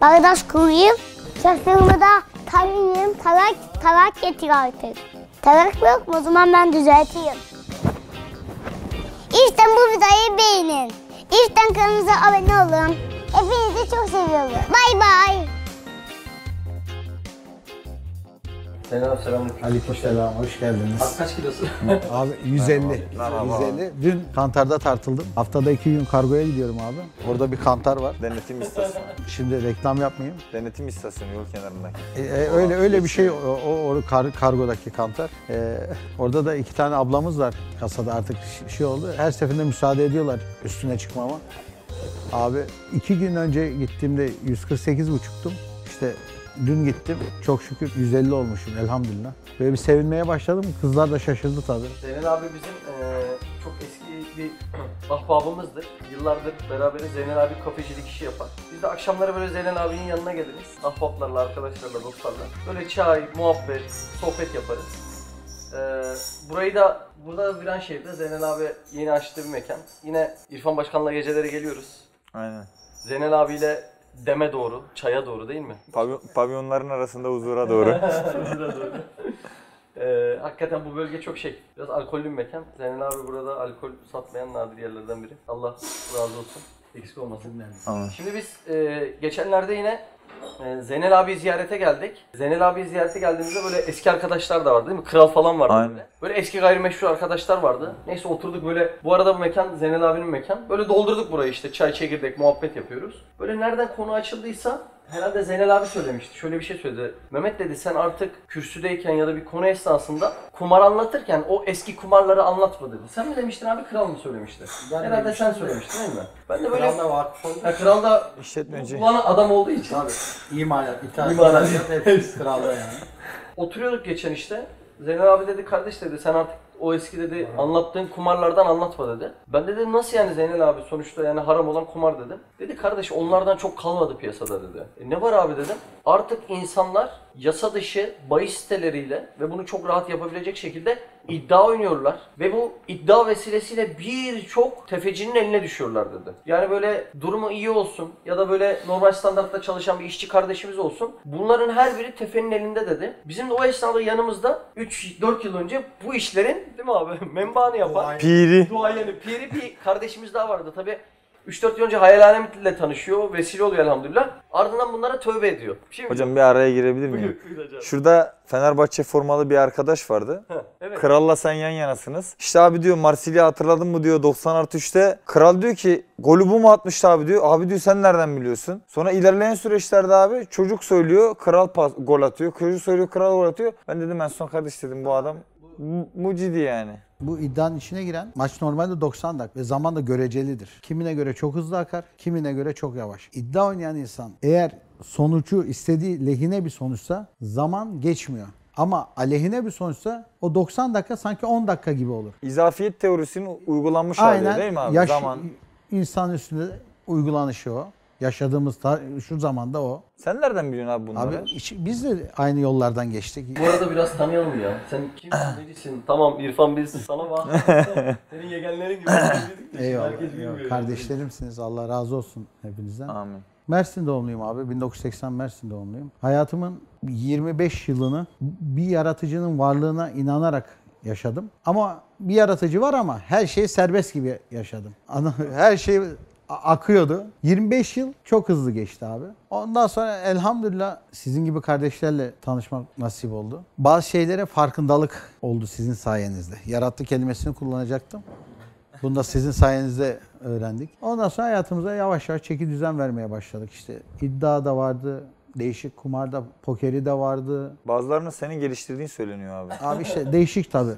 Bağdaş kurayım. Saçlarımı da tarayayım. Tarak, tarak getir artık. Tarak yok mu? O zaman ben düzelteyim. İşte bu videoyu beğenin. İşte kanalımıza abone olun. Hepinizi çok seviyorum. Bay bay. Selam selamünaleyküm. Aleykümselam, hoş geldiniz. Abi kaç kilosun? Abi 150. 150. Dün kantarda tartıldım. Haftada iki gün kargoya gidiyorum abi. Orada bir kantar var. Denetim istasyonu. Şimdi reklam yapmayayım. Denetim istasyonu yol kenarındaki. E, e, öyle öyle bir şey o, o, o kar- kargodaki kantar. E, orada da iki tane ablamız var kasada artık şey oldu. Her seferinde müsaade ediyorlar üstüne çıkmama. Abi iki gün önce gittiğimde 148 buçuktum. İşte dün gittim. Çok şükür 150 olmuşum elhamdülillah. Böyle bir sevinmeye başladım. Kızlar da şaşırdı tabii. Zeynel abi bizim eee, çok eski bir ahbabımızdır. Yıllardır beraberiz. Zeynel abi kafecilik işi yapar. Biz de akşamları böyle Zeynel abinin yanına geliriz. Ahbaplarla, arkadaşlarla, dostlarla. Böyle çay, muhabbet, sohbet yaparız. Eee, burayı da burada Viranşehir'de Zeynel abi yeni açtığı bir mekan. Yine İrfan Başkan'la gecelere geliyoruz. Aynen. Zeynel abiyle deme doğru, çaya doğru değil mi? Pavyon- pavyonların arasında huzura doğru. Huzura doğru. Ee, hakikaten bu bölge çok şey. Biraz alkollü bir mekan. Zeynel abi burada alkol satmayan nadir yerlerden biri. Allah razı olsun. Eksik olmasın. Amin. Şimdi biz e, geçenlerde yine e, Zeynel abi ziyarete geldik. Zeynel abi ziyarete geldiğimizde böyle eski arkadaşlar da vardı değil mi? Kral falan vardı Aynen. böyle. Böyle eski gayrimeşru arkadaşlar vardı. Neyse oturduk böyle. Bu arada bu mekan Zeynel abinin mekan. Böyle doldurduk burayı işte çay çekirdek muhabbet yapıyoruz. Böyle nereden konu açıldıysa herhalde Zeynel abi söylemişti. Şöyle bir şey söyledi. Mehmet dedi sen artık kürsüdeyken ya da bir konu esnasında kumar anlatırken o eski kumarları anlatma dedi. Sen mi demiştin abi kral mı söylemişti? herhalde sen söylemiştin değil mi? Ben de böyle Kralda vakıf olduğu Ha, kral da İşletmeci. Kulağına adam olduğu için. için imalat, ithal, İmalat. hepsi kralda yani. Oturuyorduk geçen işte. Zeynel abi dedi kardeş dedi sen artık o eski dedi anlattığın kumarlardan anlatma dedi. Ben de dedim nasıl yani Zeynel abi sonuçta yani haram olan kumar dedim. Dedi kardeş onlardan çok kalmadı piyasada dedi. E ne var abi dedim. Artık insanlar yasa dışı bahis siteleriyle ve bunu çok rahat yapabilecek şekilde iddia oynuyorlar. Ve bu iddia vesilesiyle birçok tefecinin eline düşüyorlar dedi. Yani böyle durumu iyi olsun ya da böyle normal standartta çalışan bir işçi kardeşimiz olsun. Bunların her biri tefenin elinde dedi. Bizim de o esnada yanımızda 3-4 yıl önce bu işlerin değil mi abi menbaını yapan Piri. duayeni, piri bir kardeşimiz daha vardı. Tabi 3-4 yıl önce Hayalhanem ile tanışıyor, vesile oluyor elhamdülillah. Ardından bunlara tövbe ediyor. Şimdi Hocam bir araya girebilir miyim? Buyur, buyur hocam. Şurada Fenerbahçe formalı bir arkadaş vardı. Heh, evet. Kral'la sen yan yanasınız. İşte abi diyor Marsilya hatırladın mı diyor 90 artı 3'te. Kral diyor ki golü bu mu atmıştı abi diyor. Abi diyor sen nereden biliyorsun? Sonra ilerleyen süreçlerde abi çocuk söylüyor kral pas, gol atıyor. Çocuk söylüyor kral gol atıyor. Ben dedim ben son kardeş dedim bu adam mu- mucidi yani. Bu iddianın içine giren maç normalde 90 dakika ve zaman da görecelidir. Kimine göre çok hızlı akar, kimine göre çok yavaş. İddia oynayan insan eğer sonucu istediği lehine bir sonuçsa zaman geçmiyor. Ama aleyhine bir sonuçsa o 90 dakika sanki 10 dakika gibi olur. İzafiyet teorisinin uygulanmış hali değil mi abi? yaş- Zaman. insan üstünde uygulanışı o. Yaşadığımız ta- şu zamanda o. Sen nereden biliyorsun abi bunları? Abi iç- biz de aynı yollardan geçtik. Bu arada biraz tanıyalım ya. Sen kimsin, necisin? Tamam İrfan biz sana bak. Senin yegenlerin gibi. Herkes Eyvallah. bilmiyor eyvallah. Kardeşlerimsiniz. Allah razı olsun hepinizden. Amin. Mersin doğumluyum abi. 1980 Mersin doğumluyum. Hayatımın 25 yılını bir yaratıcının varlığına inanarak yaşadım. Ama bir yaratıcı var ama her şey serbest gibi yaşadım. Her şey akıyordu. 25 yıl çok hızlı geçti abi. Ondan sonra elhamdülillah sizin gibi kardeşlerle tanışmak nasip oldu. Bazı şeylere farkındalık oldu sizin sayenizde. Yarattı kelimesini kullanacaktım. Bunu da sizin sayenizde öğrendik. Ondan sonra hayatımıza yavaş yavaş çeki düzen vermeye başladık. İşte iddia da vardı, değişik kumarda, pokeri de vardı. Bazılarının senin geliştirdiğin söyleniyor abi. Abi işte değişik tabii.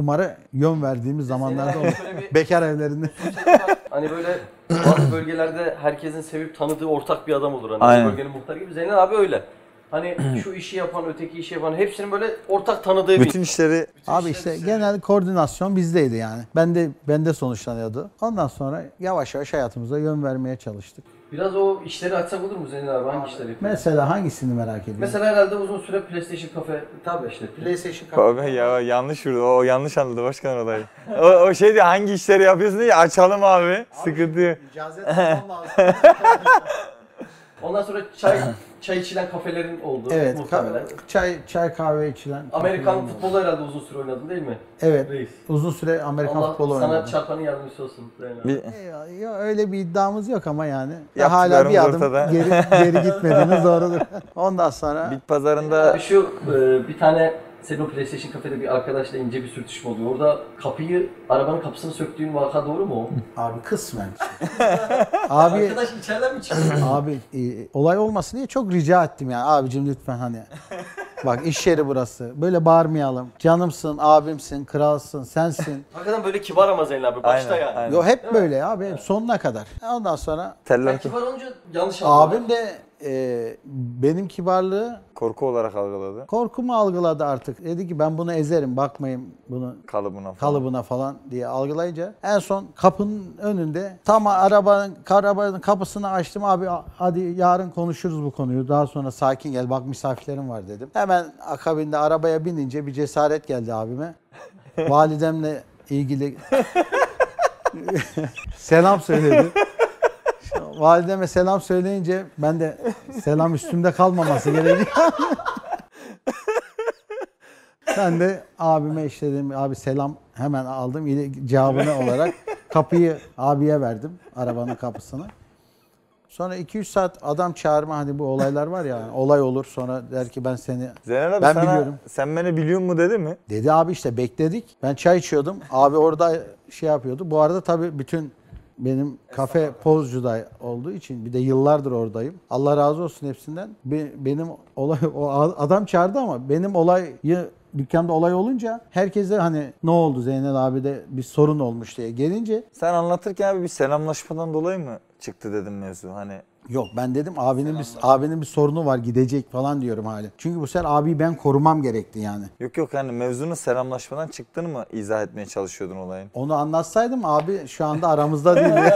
Kumara yön verdiğimiz zamanlarda oldu. Bir- Bekar evlerinde. hani böyle bazı bölgelerde herkesin sevip tanıdığı ortak bir adam olur. Hani Aynen. bölgenin muhtarı gibi. Zeynel abi öyle. Hani şu işi yapan, öteki işi yapan hepsinin böyle ortak tanıdığı bir Bütün işleri Abi işte genel koordinasyon bizdeydi yani. Ben de bende sonuçlanıyordu. Ondan sonra yavaş yavaş hayatımıza yön vermeye çalıştık. Biraz o işleri açsak olur mu Zeynel abi? Hangi işleri yapıyor? Mesela hangisini merak ediyorsun? Mesela herhalde uzun süre PlayStation Cafe tabi işte. PlayStation Abi ya yanlış vurdu. O yanlış anladı başkan olayı. O, o şey diyor hangi işleri yapıyorsun diye açalım abi. Sıkıntı yok. İcazet almam lazım. Ondan sonra çay çay içilen kafelerin oldu Evet. muhtemelen. ka- çay çay kahve içilen. Amerikan futbolu herhalde uzun süre oynadın değil mi? Evet. Reis. Uzun süre Amerikan Allah futbolu sana oynadım. çarpanın yardımcısı olsun. Ya, ya öyle bir iddiamız yok ama yani. Yaptıklarımız hala bir adım ortada. geri, geri gitmediğiniz doğrudur. Ondan sonra bit pazarında Abi şu e, bir tane senin o PlayStation kafede bir arkadaşla ince bir sürtüşme oluyor. Orada kapıyı, arabanın kapısını söktüğün vaka doğru mu o? abi kısmen. abi Arkadaş içeriden mi çıktı? abi e, olay olmasın diye çok rica ettim yani. Abicim lütfen hani. Bak iş yeri burası. Böyle bağırmayalım. Canımsın, abimsin, kralsın, sensin. Hakikaten böyle kibar ama Zeynel abi başta Aynen, yani. aynen. Yo hep böyle abi hep sonuna kadar. Ondan sonra teller Sen kibar olunca yanlış anlıyorlar. abim de e, benim kibarlığı korku olarak algıladı. korkumu algıladı artık. Dedi ki ben bunu ezerim bakmayın bunu Kalıbına falan. kalıbına falan diye algılayınca en son kapının önünde tam arabanın arabanın kapısını açtım abi hadi yarın konuşuruz bu konuyu daha sonra sakin gel bak misafirlerim var dedim. Hemen akabinde arabaya binince bir cesaret geldi abime. Validemle ilgili selam söyledi. Valideme selam söyleyince ben de selam üstümde kalmaması gerekiyor. Ben de abime işte dedim abi selam hemen aldım cevabını olarak kapıyı abiye verdim arabanın kapısını. Sonra 2-3 saat adam çağırma hani bu olaylar var ya olay olur sonra der ki ben seni Zeynel abi Ben sana biliyorum. sen beni biliyor mu dedi mi? dedi abi işte bekledik ben çay içiyordum abi orada şey yapıyordu bu arada tabii bütün benim kafe pozcuda olduğu için bir de yıllardır oradayım. Allah razı olsun hepsinden. Be- benim olay o adam çağırdı ama benim olayı dükkanda olay olunca herkese hani ne oldu Zeynel abi de bir sorun olmuş diye gelince Sen anlatırken abi bir selamlaşmadan dolayı mı çıktı dedim mevzu hani yok ben dedim abinin bir abinin bir sorunu var gidecek falan diyorum hali. Çünkü bu sefer abiyi ben korumam gerekti yani. Yok yok hani mevzunun selamlaşmadan çıktığını mı izah etmeye çalışıyordun olayın? Onu anlatsaydım abi şu anda aramızda değil.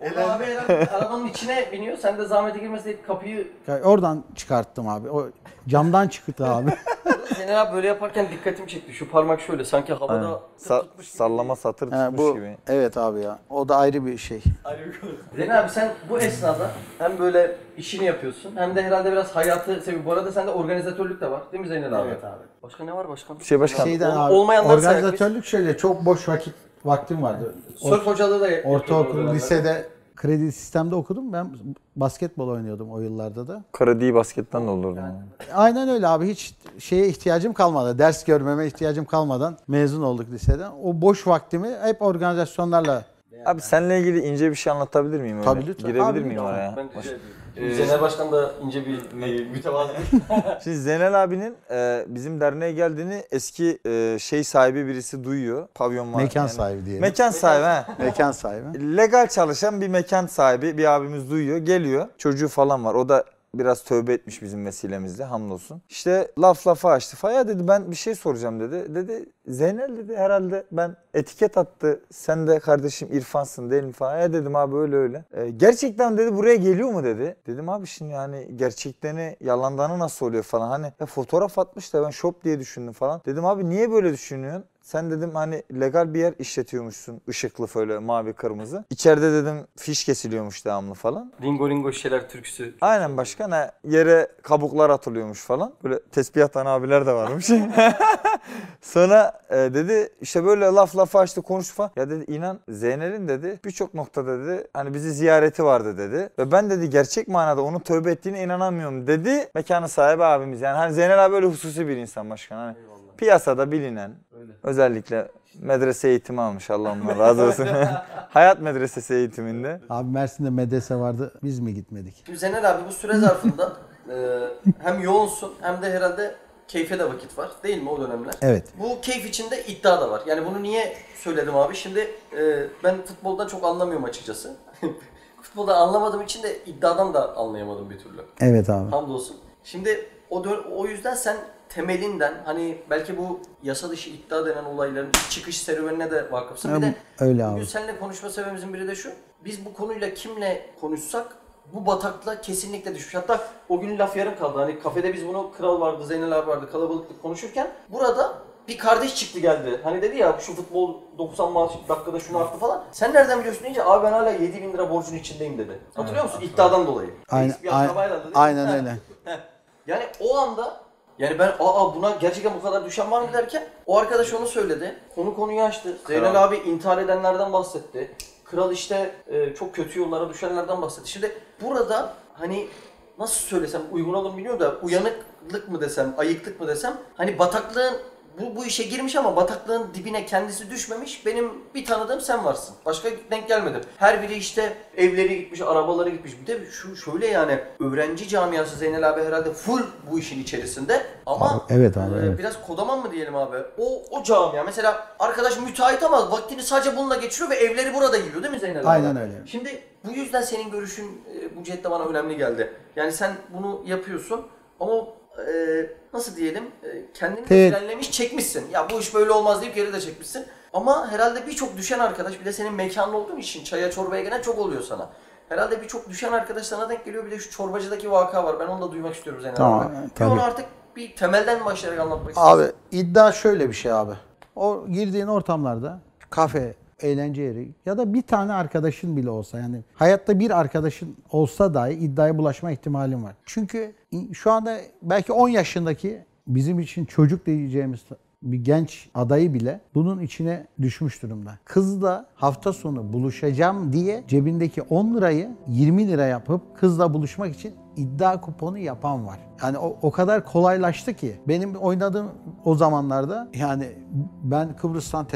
O da abi herhalde arabanın içine biniyor. Sen de zahmete girmesin kapıyı... Oradan çıkarttım abi. O camdan çıktı abi. Zeynel abi böyle yaparken dikkatimi çekti. Şu parmak şöyle sanki havada Aynen. Sa- tutmuş gibi. sallama satır Ha, tutmuş bu gibi. evet abi ya. O da ayrı bir şey. Ayrı bir konu. Zeynel abi sen bu esnada hem böyle işini yapıyorsun hem de herhalde biraz hayatı seviyorsun. Bu arada sende organizatörlük de var değil mi Zeynel abi? Evet abi. Başka ne var başka? Şey başkan Şeyden Ol- abi. biz. organizatörlük şöyle çok boş vakit vaktim vardı. Sörf hocalığı da Ortaokul, dönemler. lisede kredi sistemde okudum. Ben basketbol oynuyordum o yıllarda da. krediyi basketten doldurdum. Aynen öyle abi. Hiç şeye ihtiyacım kalmadı. Ders görmeme ihtiyacım kalmadan mezun olduk liseden. O boş vaktimi hep organizasyonlarla Abi seninle ilgili ince bir şey anlatabilir miyim öyle? Tabii lütfen. Girebilir Abi, miyim lütfen. oraya? Ben. Ee, Zeynel Başkan da ince bir mütevazı. Şimdi Zeynel abinin e, bizim derneğe geldiğini eski e, şey sahibi birisi duyuyor. Pavyon var. mekan yani. sahibi diyelim. Mekan sahibi ha. mekan sahibi. Legal çalışan bir mekan sahibi bir abimiz duyuyor. Geliyor. Çocuğu falan var. O da biraz tövbe etmiş bizim vesilemizle hamdolsun. İşte laf lafa açtı falan. Ya dedi ben bir şey soracağım dedi. Dedi Zeynel dedi herhalde ben etiket attı. Sen de kardeşim İrfansın değil mi falan. Dedim abi öyle öyle. "E, gerçekten dedi buraya geliyor mu dedi. Dedim abi şimdi yani gerçeklerini yalandanı nasıl oluyor falan. Hani ya fotoğraf atmış da ben shop diye düşündüm falan. Dedim abi niye böyle düşünüyorsun? Sen dedim hani legal bir yer işletiyormuşsun. ışıklı böyle mavi kırmızı. İçeride dedim fiş kesiliyormuş devamlı falan. Lingo lingo şeyler türküsü. Aynen başkan ha, yere kabuklar atılıyormuş falan. Böyle tesbih atan abiler de varmış. Sonra e, dedi işte böyle laf lafa açtı konuştu falan. Ya dedi inan Zeynel'in dedi birçok noktada dedi hani bizi ziyareti vardı dedi. Ve ben dedi gerçek manada onun tövbe ettiğine inanamıyorum dedi. Mekanın sahibi abimiz yani hani Zeynel abi böyle hususi bir insan başkan. Hani piyasada bilinen Öyle. özellikle medrese eğitimi almış Allah ondan razı olsun. Hayat medresesi eğitiminde. Abi Mersin'de medrese vardı. Biz mi gitmedik? Zeynel abi bu süre zarfında e, hem yoğunsun hem de herhalde keyfe de vakit var değil mi o dönemler? Evet. Bu keyif içinde iddia da var. Yani bunu niye söyledim abi? Şimdi e, ben futboldan çok anlamıyorum açıkçası. Futbolda anlamadığım için de iddiadan da anlayamadım bir türlü. Evet abi. Hamdolsun. Şimdi o dön- o yüzden sen temelinden hani belki bu yasa dışı iddia denen olayların çıkış serüvenine de vakıfsın. Bir de Öyle abi. seninle konuşma sebebimizin biri de şu. Biz bu konuyla kimle konuşsak bu bataklığa kesinlikle düşmüş. Hatta o gün laf yarım kaldı. Hani kafede biz bunu kral vardı, Zeynel abi vardı, kalabalıklık konuşurken burada bir kardeş çıktı geldi. Hani dedi ya şu futbol 90 maaş dakikada şunu arttı falan. Sen nereden biliyorsun deyince abi ben hala 7 bin lira borcun içindeyim dedi. Hatırlıyor musun? İddiadan dolayı. Aynen, aynen, aynen öyle. Yani o anda yani ben aa buna gerçekten bu kadar düşen var mı derken o arkadaş onu söyledi. Konu konuyu açtı. Zeynel abi intihar edenlerden bahsetti. Kral işte e, çok kötü yollara düşenlerden bahsetti. Şimdi burada hani nasıl söylesem uygun olur bilmiyorum da uyanıklık mı desem, ayıklık mı desem hani bataklığın bu, bu işe girmiş ama bataklığın dibine kendisi düşmemiş. Benim bir tanıdığım sen varsın. Başka denk gelmedim. Her biri işte evleri gitmiş, arabaları gitmiş. Bir de şu şöyle yani öğrenci camiası Zeynel abi herhalde full bu işin içerisinde. Ama Abi, evet abi, e, evet. biraz kodaman mı diyelim abi? O o camia mesela arkadaş müteahhit ama vaktini sadece bununla geçiriyor ve evleri burada gibi değil mi Zeynel abi? Aynen öyle. Şimdi bu yüzden senin görüşün e, bu cihette bana önemli geldi. Yani sen bunu yapıyorsun ama e, nasıl diyelim e, kendini de Evet. frenlemiş çekmişsin. Ya bu iş böyle olmaz deyip geri de çekmişsin. Ama herhalde birçok düşen arkadaş bir de senin mekanlı olduğun için çaya çorbaya gelen çok oluyor sana. Herhalde birçok düşen arkadaş sana denk geliyor. Bir de şu çorbacıdaki vaka var. Ben onu da duymak istiyorum Zeynep Tamam, abi. Tabii. onu artık bir temelden başlayarak anlatmak istiyorum. Abi iddia şöyle bir şey abi. O girdiğin ortamlarda kafe, eğlence yeri ya da bir tane arkadaşın bile olsa yani hayatta bir arkadaşın olsa dahi iddiaya bulaşma ihtimalin var. Çünkü şu anda belki 10 yaşındaki bizim için çocuk diyeceğimiz bir genç adayı bile bunun içine düşmüş durumda. Kızla hafta sonu buluşacağım diye cebindeki 10 lirayı 20 lira yapıp kızla buluşmak için iddia kuponu yapan var. Yani o, o kadar kolaylaştı ki benim oynadığım o zamanlarda yani ben Kıbrıs'tan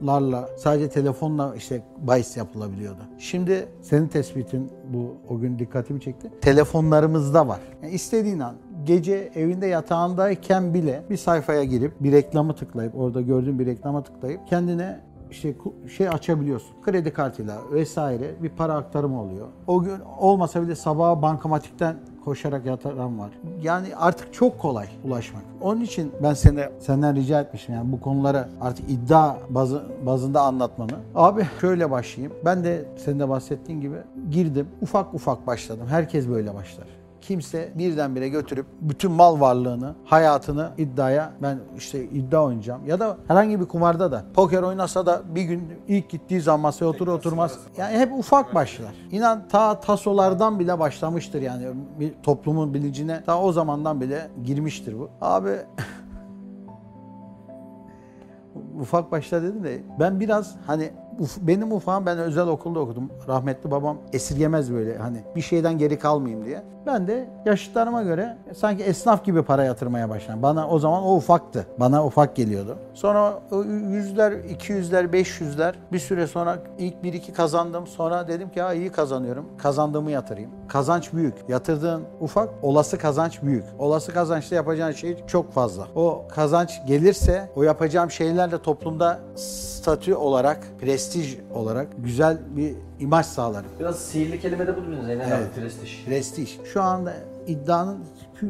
telefonlarla sadece telefonla işte bahis yapılabiliyordu. Şimdi senin tespitin bu o gün dikkatimi çekti. Telefonlarımızda var. Yani istediğin an gece evinde yatağındayken bile bir sayfaya girip bir reklamı tıklayıp orada gördüğün bir reklama tıklayıp kendine işte şey açabiliyorsun. Kredi kartıyla vesaire bir para aktarımı oluyor. O gün olmasa bile sabaha bankamatikten koşarak yatıran var. Yani artık çok kolay ulaşmak. Onun için ben seni senden rica etmişim yani bu konuları artık iddia bazı, bazında anlatmanı. Abi şöyle başlayayım. Ben de senin de bahsettiğin gibi girdim. Ufak ufak başladım. Herkes böyle başlar. Kimse birdenbire götürüp bütün mal varlığını, hayatını iddiaya ben işte iddia oynayacağım ya da herhangi bir kumarda da poker oynasa da bir gün ilk gittiği zaman masaya otur oturmaz. Yani hep ufak başlar. İnan ta tasolardan bile başlamıştır yani bir toplumun bilincine ta o zamandan bile girmiştir bu. Abi ufak başta dedim de ben biraz hani uf- benim ufağım ben özel okulda okudum. Rahmetli babam esirgemez böyle hani bir şeyden geri kalmayayım diye. Ben de yaşıtlarıma göre sanki esnaf gibi para yatırmaya başladım. Bana o zaman o ufaktı. Bana ufak geliyordu. Sonra yüzler, iki yüzler, beş yüzler bir süre sonra ilk bir iki kazandım. Sonra dedim ki ha iyi kazanıyorum. Kazandığımı yatırayım. Kazanç büyük. Yatırdığın ufak, olası kazanç büyük. Olası kazançta yapacağın şey çok fazla. O kazanç gelirse o yapacağım şeylerle toplumda statü olarak, prestij olarak güzel bir imaj sağlarım. Biraz sihirli kelime de bu değil mi Zeynep Evet. abi? Prestij. Prestij. Şu anda iddianın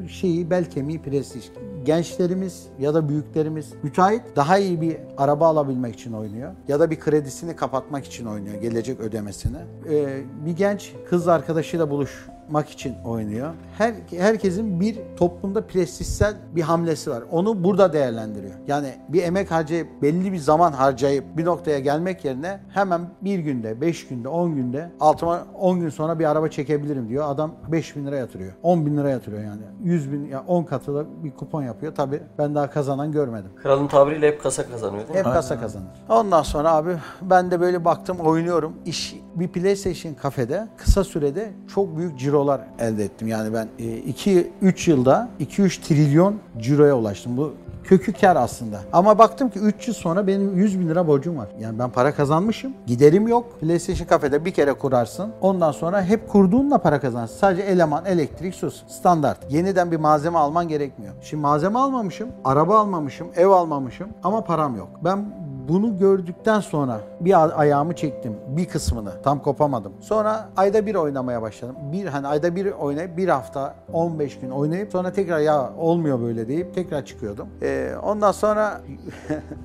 şeyi bel kemiği prestij. Gençlerimiz ya da büyüklerimiz müteahhit daha iyi bir araba alabilmek için oynuyor. Ya da bir kredisini kapatmak için oynuyor. Gelecek ödemesini. Ee, bir genç kız arkadaşıyla buluşmak için oynuyor. Her, herkesin bir toplumda prestijsel bir hamlesi var. Onu burada değerlendiriyor. Yani bir emek harcayıp belli bir zaman harcayıp bir noktaya gelmek yerine hemen bir günde, beş günde, on günde altıma 10 gün sonra bir araba çekebilirim diyor. Adam 5 bin lira yatırıyor. 10 bin lira yatırıyor yani. 100 bin, ya 10 katı da bir kupon yapıyor. Tabii ben daha kazanan görmedim. Kralın tabiriyle hep kasa kazanıyor değil mi? Hep kasa kazanır. Ondan sonra abi ben de böyle baktım oynuyorum. İş bir PlayStation kafede kısa sürede çok büyük cirolar elde ettim. Yani ben 2-3 yılda 2-3 trilyon ciroya ulaştım. Bu kökü kar aslında. Ama baktım ki 3 yıl sonra benim 100 bin lira borcum var. Yani ben para kazanmışım. Giderim yok. PlayStation kafede bir kere kurarsın. Ondan sonra hep kurduğunla para kazanırsın. Sadece eleman, elektrik, sus. Standart. Yeniden bir malzeme alman gerekmiyor. Şimdi malzeme almamışım, araba almamışım, ev almamışım ama param yok. Ben bunu gördükten sonra bir ayağımı çektim. Bir kısmını. Tam kopamadım. Sonra ayda bir oynamaya başladım. Bir hani ayda bir oynayıp bir hafta 15 gün oynayıp sonra tekrar ya olmuyor böyle deyip tekrar çıkıyordum. Ee, ondan sonra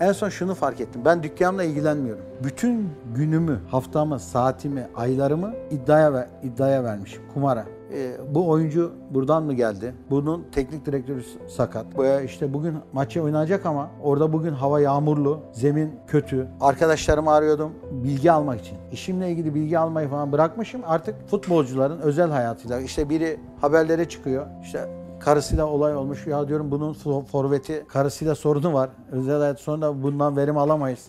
En son şunu fark ettim. Ben dükkanımla ilgilenmiyorum. Bütün günümü, haftamı, saatimi, aylarımı iddiaya ver, iddiaya vermişim. Kumara. E, bu oyuncu buradan mı geldi? Bunun teknik direktörü sakat. Veya işte bugün maçı oynayacak ama orada bugün hava yağmurlu, zemin kötü. Arkadaşlarımı arıyordum bilgi almak için. İşimle ilgili bilgi almayı falan bırakmışım. Artık futbolcuların özel hayatıyla işte biri haberlere çıkıyor. İşte karısıyla olay olmuş. Ya diyorum bunun fo- forveti karısıyla sorunu var. Özel hayat sonra bundan verim alamayız.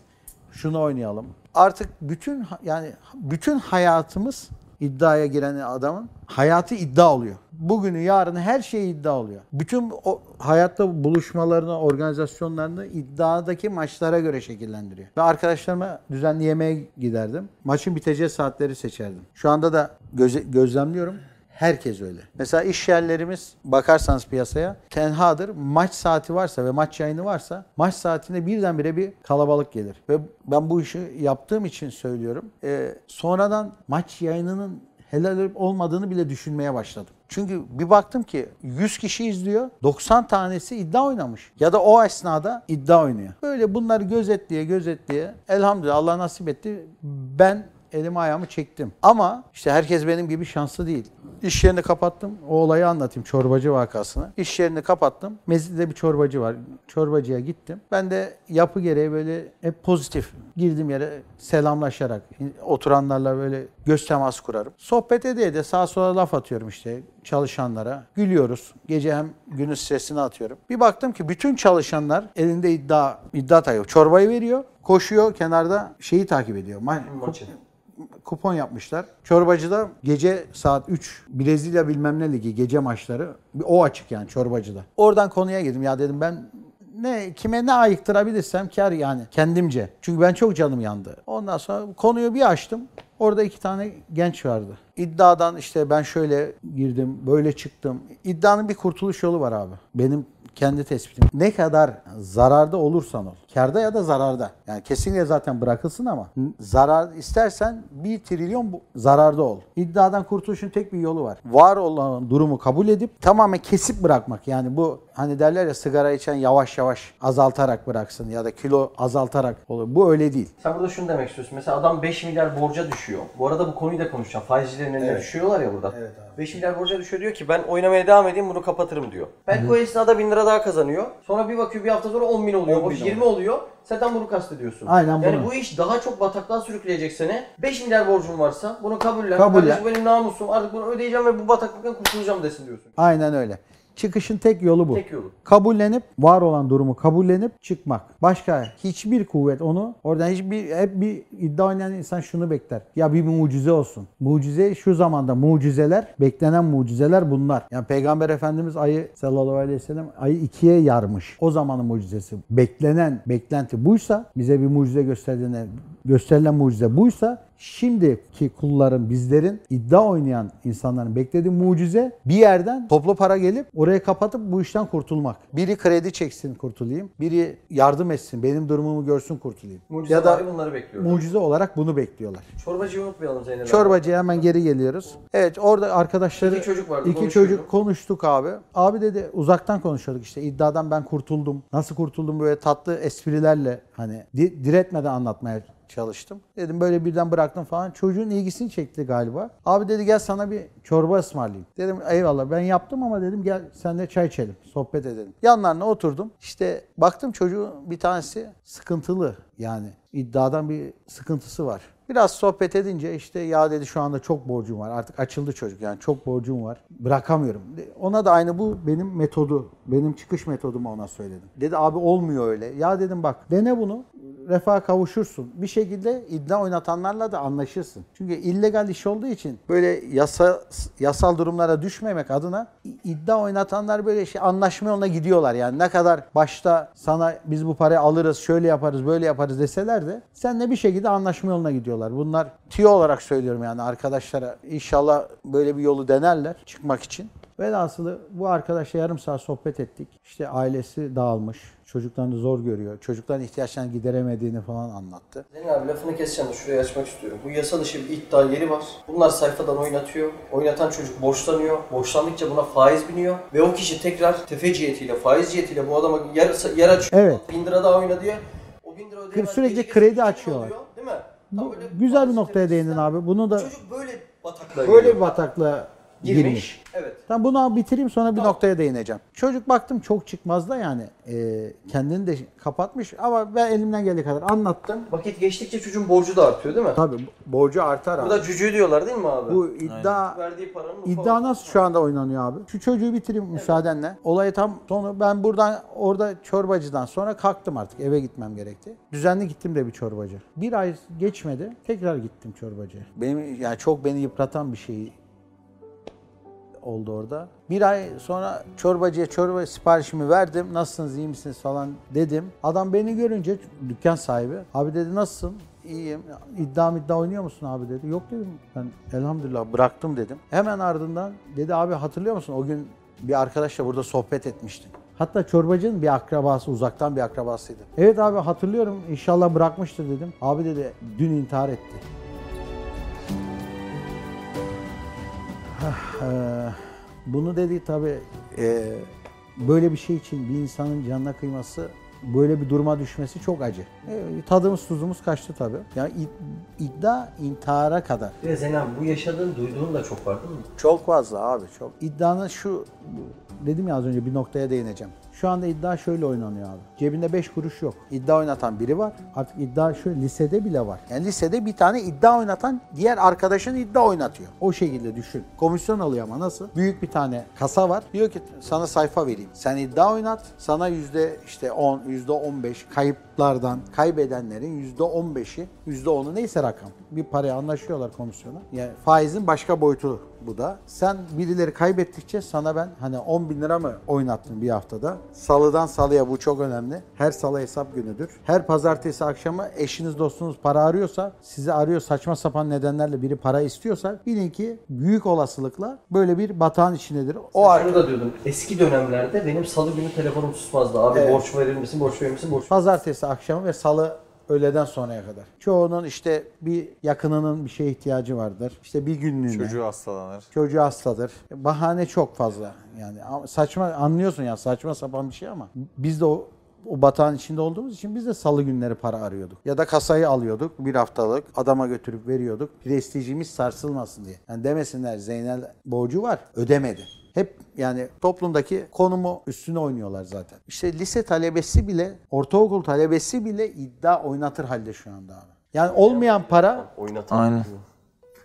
Şunu oynayalım. Artık bütün yani bütün hayatımız iddiaya giren adamın hayatı iddia oluyor. Bugünü yarını her şey iddia oluyor. Bütün o hayatta buluşmalarını, organizasyonlarını iddiadaki maçlara göre şekillendiriyor. Ve arkadaşlarıma düzenli yemeğe giderdim. Maçın biteceği saatleri seçerdim. Şu anda da göze- gözlemliyorum. Herkes öyle. Mesela iş yerlerimiz bakarsanız piyasaya tenhadır. Maç saati varsa ve maç yayını varsa maç saatinde birdenbire bir kalabalık gelir. Ve ben bu işi yaptığım için söylüyorum. Ee, sonradan maç yayınının helal olmadığını bile düşünmeye başladım. Çünkü bir baktım ki 100 kişi izliyor. 90 tanesi iddia oynamış. Ya da o esnada iddia oynuyor. Böyle bunları gözetleye gözetleye elhamdülillah Allah nasip etti. Ben elimi ayağımı çektim. Ama işte herkes benim gibi şanslı değil. İş yerini kapattım. O olayı anlatayım çorbacı vakasını. İş yerini kapattım. Mezit'te bir çorbacı var. Çorbacıya gittim. Ben de yapı gereği böyle hep pozitif girdiğim yere selamlaşarak oturanlarla böyle göz teması kurarım. Sohbet ede de sağa sola laf atıyorum işte çalışanlara. Gülüyoruz. Gece hem günün stresini atıyorum. Bir baktım ki bütün çalışanlar elinde iddia iddia takıyor. Çorbayı veriyor. Koşuyor kenarda şeyi takip ediyor. Ma- Maçı. Kupon yapmışlar. Çorbacıda gece saat 3 Brezilya bilmem ne ligi gece maçları. O açık yani çorbacıda. Oradan konuya girdim. Ya dedim ben ne kime ne ayıktırabilirsem kar yani kendimce. Çünkü ben çok canım yandı. Ondan sonra konuyu bir açtım. Orada iki tane genç vardı. İddiadan işte ben şöyle girdim, böyle çıktım. İddianın bir kurtuluş yolu var abi. Benim kendi tespitim. Ne kadar zararda olursan ol. Karda ya da zararda. Yani kesinlikle zaten bırakılsın ama zarar istersen bir trilyon bu, zararda ol. İddiadan kurtuluşun tek bir yolu var. Var olan durumu kabul edip tamamen kesip bırakmak. Yani bu hani derler ya sigara içen yavaş yavaş azaltarak bıraksın ya da kilo azaltarak olur. Bu öyle değil. Sen burada şunu demek istiyorsun. Mesela adam 5 milyar borca düşüyor. Bu arada bu konuyu da konuşacağım. Faizcilerin eline düşüyorlar ya burada. Evet abi. 5 milyar borca düşüyor diyor ki ben oynamaya devam edeyim bunu kapatırım diyor. Belki o esnada 1000 lira daha kazanıyor. Sonra bir bakıyor bir hafta sonra 10 bin oluyor. 10 bin 20 oluyor. Sen bunu kastediyorsun. Aynen Yani bunu. bu iş daha çok bataklığa sürükleyecek seni. 5 milyar borcun varsa bunu kabullen. Kabullen. Kardeşim benim namusum artık bunu ödeyeceğim ve bu bataklıktan kurtulacağım desin diyorsun. Aynen öyle. Çıkışın tek yolu bu. Tek yolu. Kabullenip var olan durumu kabullenip çıkmak. Başka hiçbir kuvvet onu oradan hiçbir hep bir iddia oynayan insan şunu bekler. Ya bir mucize olsun. Mucize şu zamanda mucizeler, beklenen mucizeler bunlar. Yani Peygamber Efendimiz ayı sallallahu aleyhi ve sellem ayı ikiye yarmış. O zamanın mucizesi. Beklenen beklenti buysa bize bir mucize gösterdiğine gösterilen mucize buysa şimdiki kulların bizlerin iddia oynayan insanların beklediği mucize bir yerden toplu para gelip oraya kapatıp bu işten kurtulmak. Biri kredi çeksin kurtulayım. Biri yardım etsin. Benim durumumu görsün kurtulayım. Mucize ya da bunları bekliyorlar. mucize olarak bunu bekliyorlar. Çorbacıyı unutmayalım Zeynep. Çorbacıya hemen geri geliyoruz. Evet orada arkadaşları İki çocuk vardı, iki çocuk konuştuk abi. Abi dedi uzaktan konuşuyorduk işte iddiadan ben kurtuldum. Nasıl kurtuldum böyle tatlı esprilerle hani di- diretmeden anlatmaya çalıştım. Dedim böyle birden bıraktım falan. Çocuğun ilgisini çekti galiba. Abi dedi gel sana bir çorba ısmarlayayım. Dedim eyvallah ben yaptım ama dedim gel senle çay içelim. Sohbet edelim. Yanlarına oturdum. İşte baktım çocuğun bir tanesi sıkıntılı yani iddiadan bir sıkıntısı var. Biraz sohbet edince işte ya dedi şu anda çok borcum var. Artık açıldı çocuk yani çok borcum var. Bırakamıyorum. Ona da aynı bu benim metodu. Benim çıkış metodumu ona söyledim. Dedi abi olmuyor öyle. Ya dedim bak dene bunu. Refaha kavuşursun. Bir şekilde iddia oynatanlarla da anlaşırsın. Çünkü illegal iş olduğu için böyle yasa, yasal durumlara düşmemek adına iddia oynatanlar böyle şey anlaşma yoluna gidiyorlar. Yani ne kadar başta sana biz bu parayı alırız, şöyle yaparız, böyle yaparız deseler de seninle bir şekilde anlaşma yoluna gidiyorlar. Bunlar tiyo olarak söylüyorum yani arkadaşlara. İnşallah böyle bir yolu denerler çıkmak için. Velhasılı bu arkadaşla yarım saat sohbet ettik. İşte ailesi dağılmış. Çocuklarını zor görüyor. Çocukların ihtiyaçlarını gideremediğini falan anlattı. Zeynep abi lafını keseceğim de şurayı açmak istiyorum. Bu yasa dışı bir iddia yeri var. Bunlar sayfadan oynatıyor. Oynatan çocuk borçlanıyor. Borçlandıkça buna faiz biniyor. Ve o kişi tekrar tefe cihetiyle, faiz cihetiyle bu adama yer, yer açıyor. Evet. Bin lira daha oyna diye. O bin lira ödeyemez. Sürekli kredi açıyorlar. oluyor? Bu güzel bir noktaya değindin abi. Bunu da Çocuk böyle bataklığa böyle bir bataklığa girmiş. Evet. Tamam bunu bitireyim sonra bir noktaya değineceğim. Çocuk baktım çok çıkmaz da yani e, kendini de kapatmış ama ben elimden geldiği kadar anlattım. Vakit geçtikçe çocuğun borcu da artıyor değil mi? Tabii borcu artar abi. Burada cücüğü diyorlar değil mi abi? Bu iddia verdiği paranın ufak- İddia nasıl şu anda oynanıyor abi? Şu çocuğu bitireyim müsaadenle. Olayı tam sonu ben buradan orada çorbacıdan sonra kalktım artık eve gitmem gerekti. Düzenli gittim de bir çorbacı. Bir ay geçmedi tekrar gittim çorbacıya. Benim yani çok beni yıpratan bir şey oldu orada. Bir ay sonra çorbacıya çorba siparişimi verdim. Nasılsınız, iyi misiniz falan dedim. Adam beni görünce dükkan sahibi. Abi dedi nasılsın? İyiyim. İddia iddia oynuyor musun abi dedi. Yok dedim. Ben elhamdülillah bıraktım dedim. Hemen ardından dedi abi hatırlıyor musun? O gün bir arkadaşla burada sohbet etmiştin. Hatta çorbacının bir akrabası, uzaktan bir akrabasıydı. Evet abi hatırlıyorum. İnşallah bırakmıştır dedim. Abi dedi dün intihar etti. Bunu dedi tabii e, böyle bir şey için bir insanın canına kıyması böyle bir duruma düşmesi çok acı. E, tadımız tuzumuz kaçtı tabii. Yani id- iddia intihara kadar. De Zeynep bu yaşadığın duyduğun da çok var değil mi? Çok fazla abi çok. İddianın şu dedim ya az önce bir noktaya değineceğim. Şu anda iddia şöyle oynanıyor abi. Cebinde 5 kuruş yok. İddia oynatan biri var. Artık iddia şu lisede bile var. Yani lisede bir tane iddia oynatan diğer arkadaşın iddia oynatıyor. O şekilde düşün. Komisyon alıyor ama nasıl? Büyük bir tane kasa var. Diyor ki sana sayfa vereyim. Sen iddia oynat. Sana yüzde işte 10, yüzde 15 kayıplardan kaybedenlerin yüzde 15'i, yüzde 10'u neyse rakam. Bir paraya anlaşıyorlar komisyona. Yani faizin başka boyutu bu da. Sen birileri kaybettikçe sana ben hani 10 bin lira mı oynattın bir haftada? Salıdan salıya bu çok önemli. Her salı hesap günüdür. Her pazartesi akşamı eşiniz dostunuz para arıyorsa, sizi arıyor saçma sapan nedenlerle biri para istiyorsa bilin ki büyük olasılıkla böyle bir batağın içindedir. O ar- Şunu da diyordum. Eski dönemlerde benim salı günü telefonum susmazdı. Abi Evet. borç verir misin, borç verir misin, borç Pazartesi akşamı ve salı öğleden sonraya kadar. Çoğunun işte bir yakınının bir şeye ihtiyacı vardır. İşte bir günlüğüne. Çocuğu hastalanır. Çocuğu hastadır. Bahane çok fazla. Yani saçma anlıyorsun ya saçma sapan bir şey ama biz de o o batağın içinde olduğumuz için biz de salı günleri para arıyorduk. Ya da kasayı alıyorduk bir haftalık adama götürüp veriyorduk. Prestijimiz sarsılmasın diye. Yani demesinler Zeynel borcu var ödemedi. Hep yani toplumdaki konumu üstüne oynuyorlar zaten. İşte lise talebesi bile, ortaokul talebesi bile iddia oynatır halde şu anda abi. Yani olmayan para oynatan. Aynen.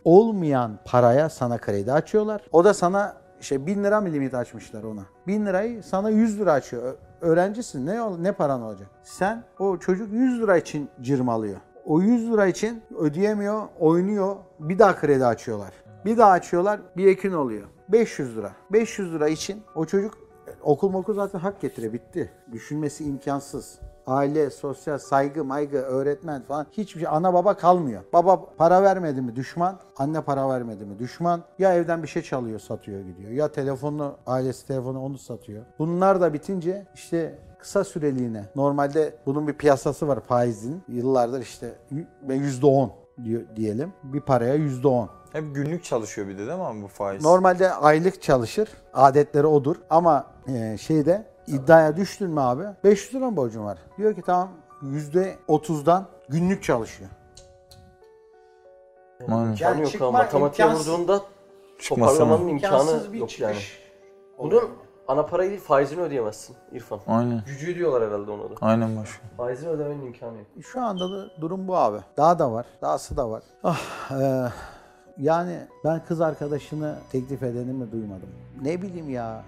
olmayan paraya sana kredi açıyorlar. O da sana işte 1000 lira mı limit açmışlar ona. 1000 lirayı sana 100 lira açıyor. Öğrencisin ne ne paran olacak? Sen o çocuk 100 lira için cırmalıyor. O 100 lira için ödeyemiyor, oynuyor. Bir daha kredi açıyorlar. Bir daha açıyorlar, bir ekin oluyor. 500 lira. 500 lira için o çocuk okul mokul zaten hak getire bitti. Düşünmesi imkansız. Aile, sosyal, saygı, maygı, öğretmen falan hiçbir şey. Ana baba kalmıyor. Baba para vermedi mi düşman, anne para vermedi mi düşman. Ya evden bir şey çalıyor, satıyor gidiyor. Ya telefonunu, ailesi telefonu onu satıyor. Bunlar da bitince işte kısa süreliğine. Normalde bunun bir piyasası var faizin. Yıllardır işte yüzde on diyor diyelim. Bir paraya yüzde on. Hep günlük çalışıyor bir de değil mi bu faiz? Normalde aylık çalışır. Adetleri odur. Ama e, şeyde iddiaya düştün mü abi? 500 lira mı borcun var? Diyor ki tamam %30'dan günlük çalışıyor. İmkanı Yani yok çıkma ama matematiğe imkansız- vurduğunda toparlamanın imkanı bir yok yani. çıkış. Bunun ana parayı değil faizini ödeyemezsin İrfan. Aynen. Cücüğü diyorlar herhalde ona da. Aynen baş. Faizini ödemenin imkanı yok. Şu anda da durum bu abi. Daha da var. Dahası da var. Ah, e, yani ben kız arkadaşını teklif edeni mi duymadım. Ne bileyim ya.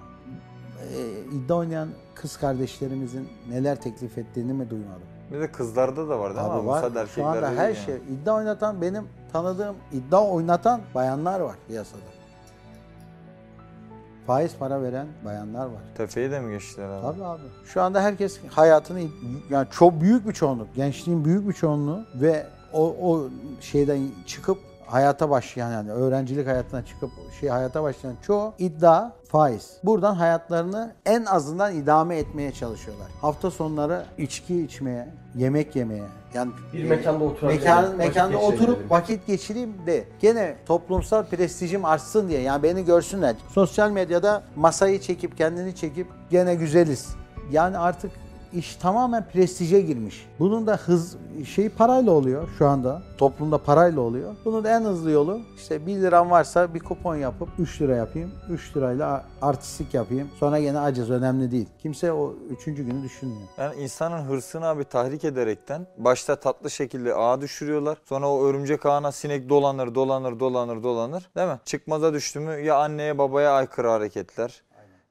E, iddia oynayan kız kardeşlerimizin neler teklif ettiğini mi duymadım. Bir de kızlarda da var değil mi Abi abi? var. Sadece Şu anda her şey. yani. iddia oynatan benim tanıdığım iddia oynatan bayanlar var piyasada. Faiz para veren bayanlar var. Tefeyi de mi geçtiler abi? Tabii abi. Şu anda herkes hayatını yani çok büyük bir çoğunluk, gençliğin büyük bir çoğunluğu ve o, o şeyden çıkıp hayata başlayan yani öğrencilik hayatına çıkıp şey hayata başlayan çoğu iddia, faiz. Buradan hayatlarını en azından idame etmeye çalışıyorlar. Hafta sonları içki içmeye, yemek yemeye yani Bir mekanda oturabilirim, mekan, mekanda oturup vakit geçireyim de gene toplumsal prestijim artsın diye yani beni görsünler. Sosyal medyada masayı çekip kendini çekip gene güzeliz. Yani artık iş tamamen prestije girmiş. Bunun da hız şey parayla oluyor şu anda. Toplumda parayla oluyor. Bunun da en hızlı yolu işte 1 liram varsa bir kupon yapıp 3 lira yapayım. 3 lirayla artistik yapayım. Sonra gene aciz önemli değil. Kimse o üçüncü günü düşünmüyor. Yani insanın hırsını abi tahrik ederekten başta tatlı şekilde ağa düşürüyorlar. Sonra o örümcek ağına sinek dolanır, dolanır, dolanır, dolanır. Değil mi? Çıkmaza düştü mü ya anneye babaya aykırı hareketler.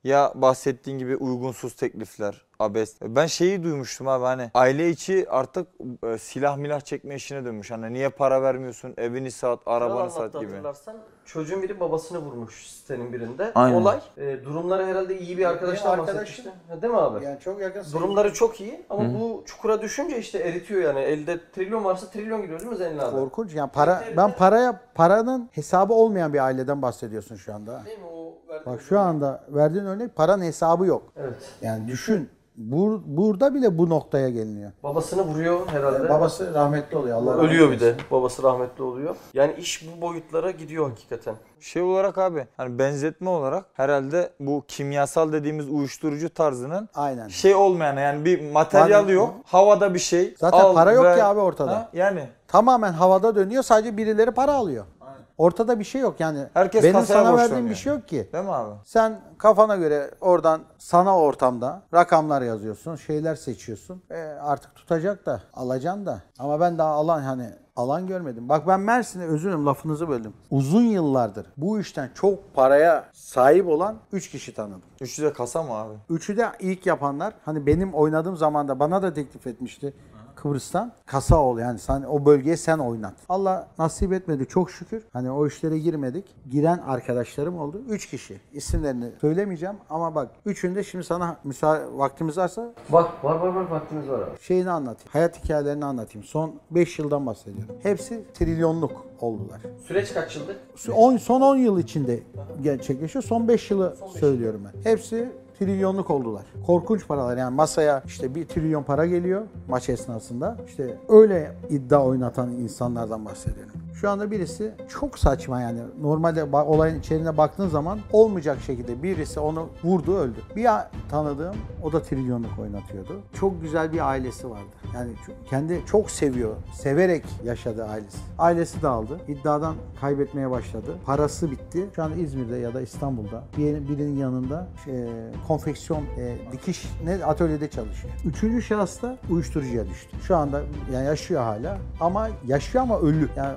Ya bahsettiğin gibi uygunsuz teklifler, abes. Ben şeyi duymuştum abi hani aile içi artık e, silah milah çekme işine dönmüş. Hani niye para vermiyorsun, evini sat, arabanı sat gibi. Hatırlarsan çocuğun biri babasını vurmuş sitenin birinde. Aynen. Olay. E, durumları herhalde iyi bir arkadaştan arkadaşı- bahsetmişti. Ha, Değil mi abi? Yani çok yakın Durumları çok iyi ama bu çukura düşünce işte eritiyor yani. Elde trilyon varsa trilyon gidiyor değil mi Zeynel abi? Korkunç. Yani para ben paraya paranın hesabı olmayan bir aileden bahsediyorsun şu anda. Değil mi o Bak şu anda verdiğin örnek paranın hesabı yok. Evet. Yani düşün. Bur, burada bile bu noktaya geliniyor. Babasını vuruyor herhalde. Babası rahmetli oluyor. Allah ölüyor bir de. Babası rahmetli oluyor. Yani iş bu boyutlara gidiyor hakikaten. Şey olarak abi hani benzetme olarak herhalde bu kimyasal dediğimiz uyuşturucu tarzının Aynen. şey olmayan yani bir materyal Var- yok. Havada bir şey. Zaten al, para yok ver. ki abi ortada. Ha, Yani Tamamen havada dönüyor. Sadece birileri para alıyor. Ortada bir şey yok yani. Herkes benim sana verdiğim bir şey yok ki. değil mi abi? Sen kafana göre oradan sanal ortamda rakamlar yazıyorsun, şeyler seçiyorsun. E, artık tutacak da, alacaksın da. Ama ben daha alan hani alan görmedim. Bak ben Mersin'e özür dilerim lafınızı böldüm. Uzun yıllardır bu işten çok paraya sahip olan 3 kişi tanıdım. Üçü de kasa mı abi? Üçü de ilk yapanlar. Hani benim oynadığım zamanda bana da teklif etmişti. Kıbrıs'tan kasa ol yani sen o bölgeye sen oynat. Allah nasip etmedi çok şükür. Hani o işlere girmedik. Giren arkadaşlarım oldu. Üç kişi. İsimlerini söylemeyeceğim ama bak üçünde şimdi sana müsaade vaktimiz varsa Bak var var var vaktimiz var abi. şeyini anlatayım. Hayat hikayelerini anlatayım. Son 5 yıldan bahsediyorum. Hepsi trilyonluk oldular. Süreç kaç yıldır? 10 son 10 yıl içinde gerçekleşiyor. Son 5 yılı söylüyorum ben. Hepsi trilyonluk oldular. Korkunç paralar yani masaya işte bir trilyon para geliyor maç esnasında. İşte öyle iddia oynatan insanlardan bahsediyorum. Şu anda birisi çok saçma yani. Normalde olayın içeriğine baktığın zaman olmayacak şekilde birisi onu vurdu öldü. Bir tanıdığım o da trilyonluk oynatıyordu. Çok güzel bir ailesi vardı. Yani kendi çok seviyor. Severek yaşadı ailesi. Ailesi dağıldı. İddiadan kaybetmeye başladı. Parası bitti. Şu an İzmir'de ya da İstanbul'da bir, birinin yanında şey, konfeksiyon, e, dikiş ne atölyede çalışıyor. Üçüncü şahıs da uyuşturucuya düştü. Şu anda yani yaşıyor hala ama yaşıyor ama ölü. Yani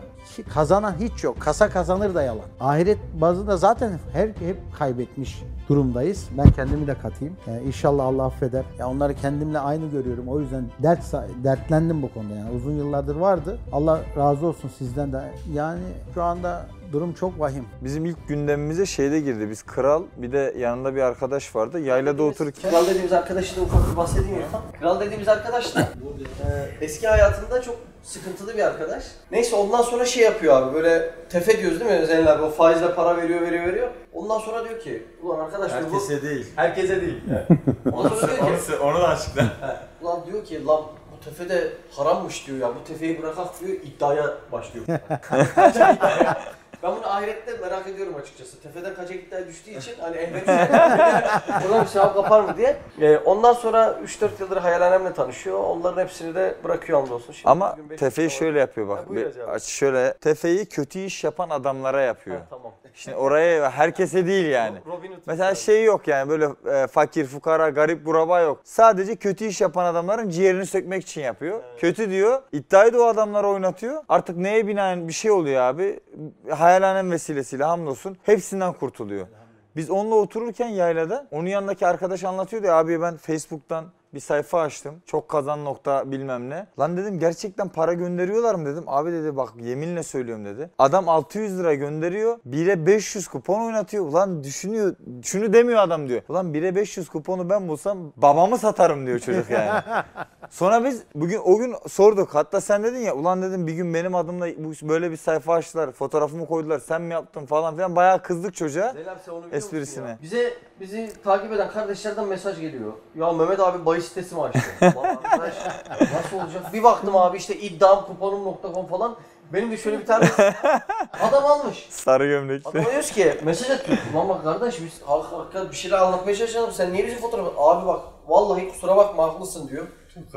kazanan hiç yok. Kasa kazanır da yalan. Ahiret bazında zaten her hep kaybetmiş durumdayız. Ben kendimi de katayım. Yani inşallah Allah affeder. Ya onları kendimle aynı görüyorum. O yüzden dert dertlendim bu konuda yani. Uzun yıllardır vardı. Allah razı olsun sizden de. Yani şu anda durum çok vahim. Bizim ilk gündemimize şeyde girdi. Biz kral bir de yanında bir arkadaş vardı. Yaylada otururken Kral dediğimiz arkadaşı da ufak bir bahsedeyim ya. Kral dediğimiz arkadaş da e, eski hayatında çok sıkıntılı bir arkadaş. Neyse ondan sonra şey yapıyor abi böyle tefe diyoruz değil mi Zeynel abi? O faizle para veriyor veriyor veriyor. Ondan sonra diyor ki ulan arkadaş diyor, bu... değil. Herkese değil. Ondan sonra diyor ki Onu, onu da açıkla. He, Ulan diyor ki lan bu tefe de harammış diyor ya. Bu tefeyi bırakak diyor iddiaya başlıyor. ben bunu ahirette merak ediyorum açıkçası. Tefeden kaça iddiaya düştüğü için hani ehlet Buna bir sevap kapar mı diye. Ee, ondan sonra 3-4 yıldır hayalhanemle tanışıyor. Onların hepsini de bırakıyor andolsun. Şimdi ama bugün beş Tefe'yi yıl şöyle yapıyor bak. Ha, buyur Bir- aç şöyle. Tefe'yi kötü iş yapan adamlara yapıyor. Ha, tamam. Şimdi oraya herkese değil yani. Robin Hood Mesela şey yok yani böyle e, fakir, fukara, garip, buraba yok. Sadece kötü iş yapan adamların ciğerini sökmek için yapıyor. Kötü diyor. İddiayı da o adamlara oynatıyor. Artık neye binaen bir şey oluyor abi. Hayalhanem vesilesiyle hamdolsun. Hepsinden kurtuluyor. Biz onunla otururken yaylada onun yanındaki arkadaş anlatıyordu ya abi ben Facebook'tan bir sayfa açtım. Çok kazan nokta bilmem ne. Lan dedim gerçekten para gönderiyorlar mı dedim. Abi dedi bak yeminle söylüyorum dedi. Adam 600 lira gönderiyor. 1'e 500 kupon oynatıyor. Ulan düşünüyor. Şunu demiyor adam diyor. Ulan 1'e 500 kuponu ben bulsam babamı satarım diyor çocuk yani. Sonra biz bugün o gün sorduk. Hatta sen dedin ya ulan dedim bir gün benim adımla bu böyle bir sayfa açtılar. Fotoğrafımı koydular. Sen mi yaptın falan filan. Bayağı kızdık çocuğa. Zeynep sen onu biliyor musun Esprisine. ya? Bize bizi takip eden kardeşlerden mesaj geliyor. Ya Mehmet abi bahis sitesi mi açtı? Arkadaş nasıl olacak? Bir baktım abi işte iddiam kuponum.com falan. Benim de şöyle bir tane adam almış. Sarı gömlekli. Adama diyoruz ki mesaj atıyor. Ulan bak kardeş biz hakikaten bir şeyler anlatmaya çalışalım. Sen niye bizim fotoğrafı... Abi bak vallahi kusura bakma haklısın diyor.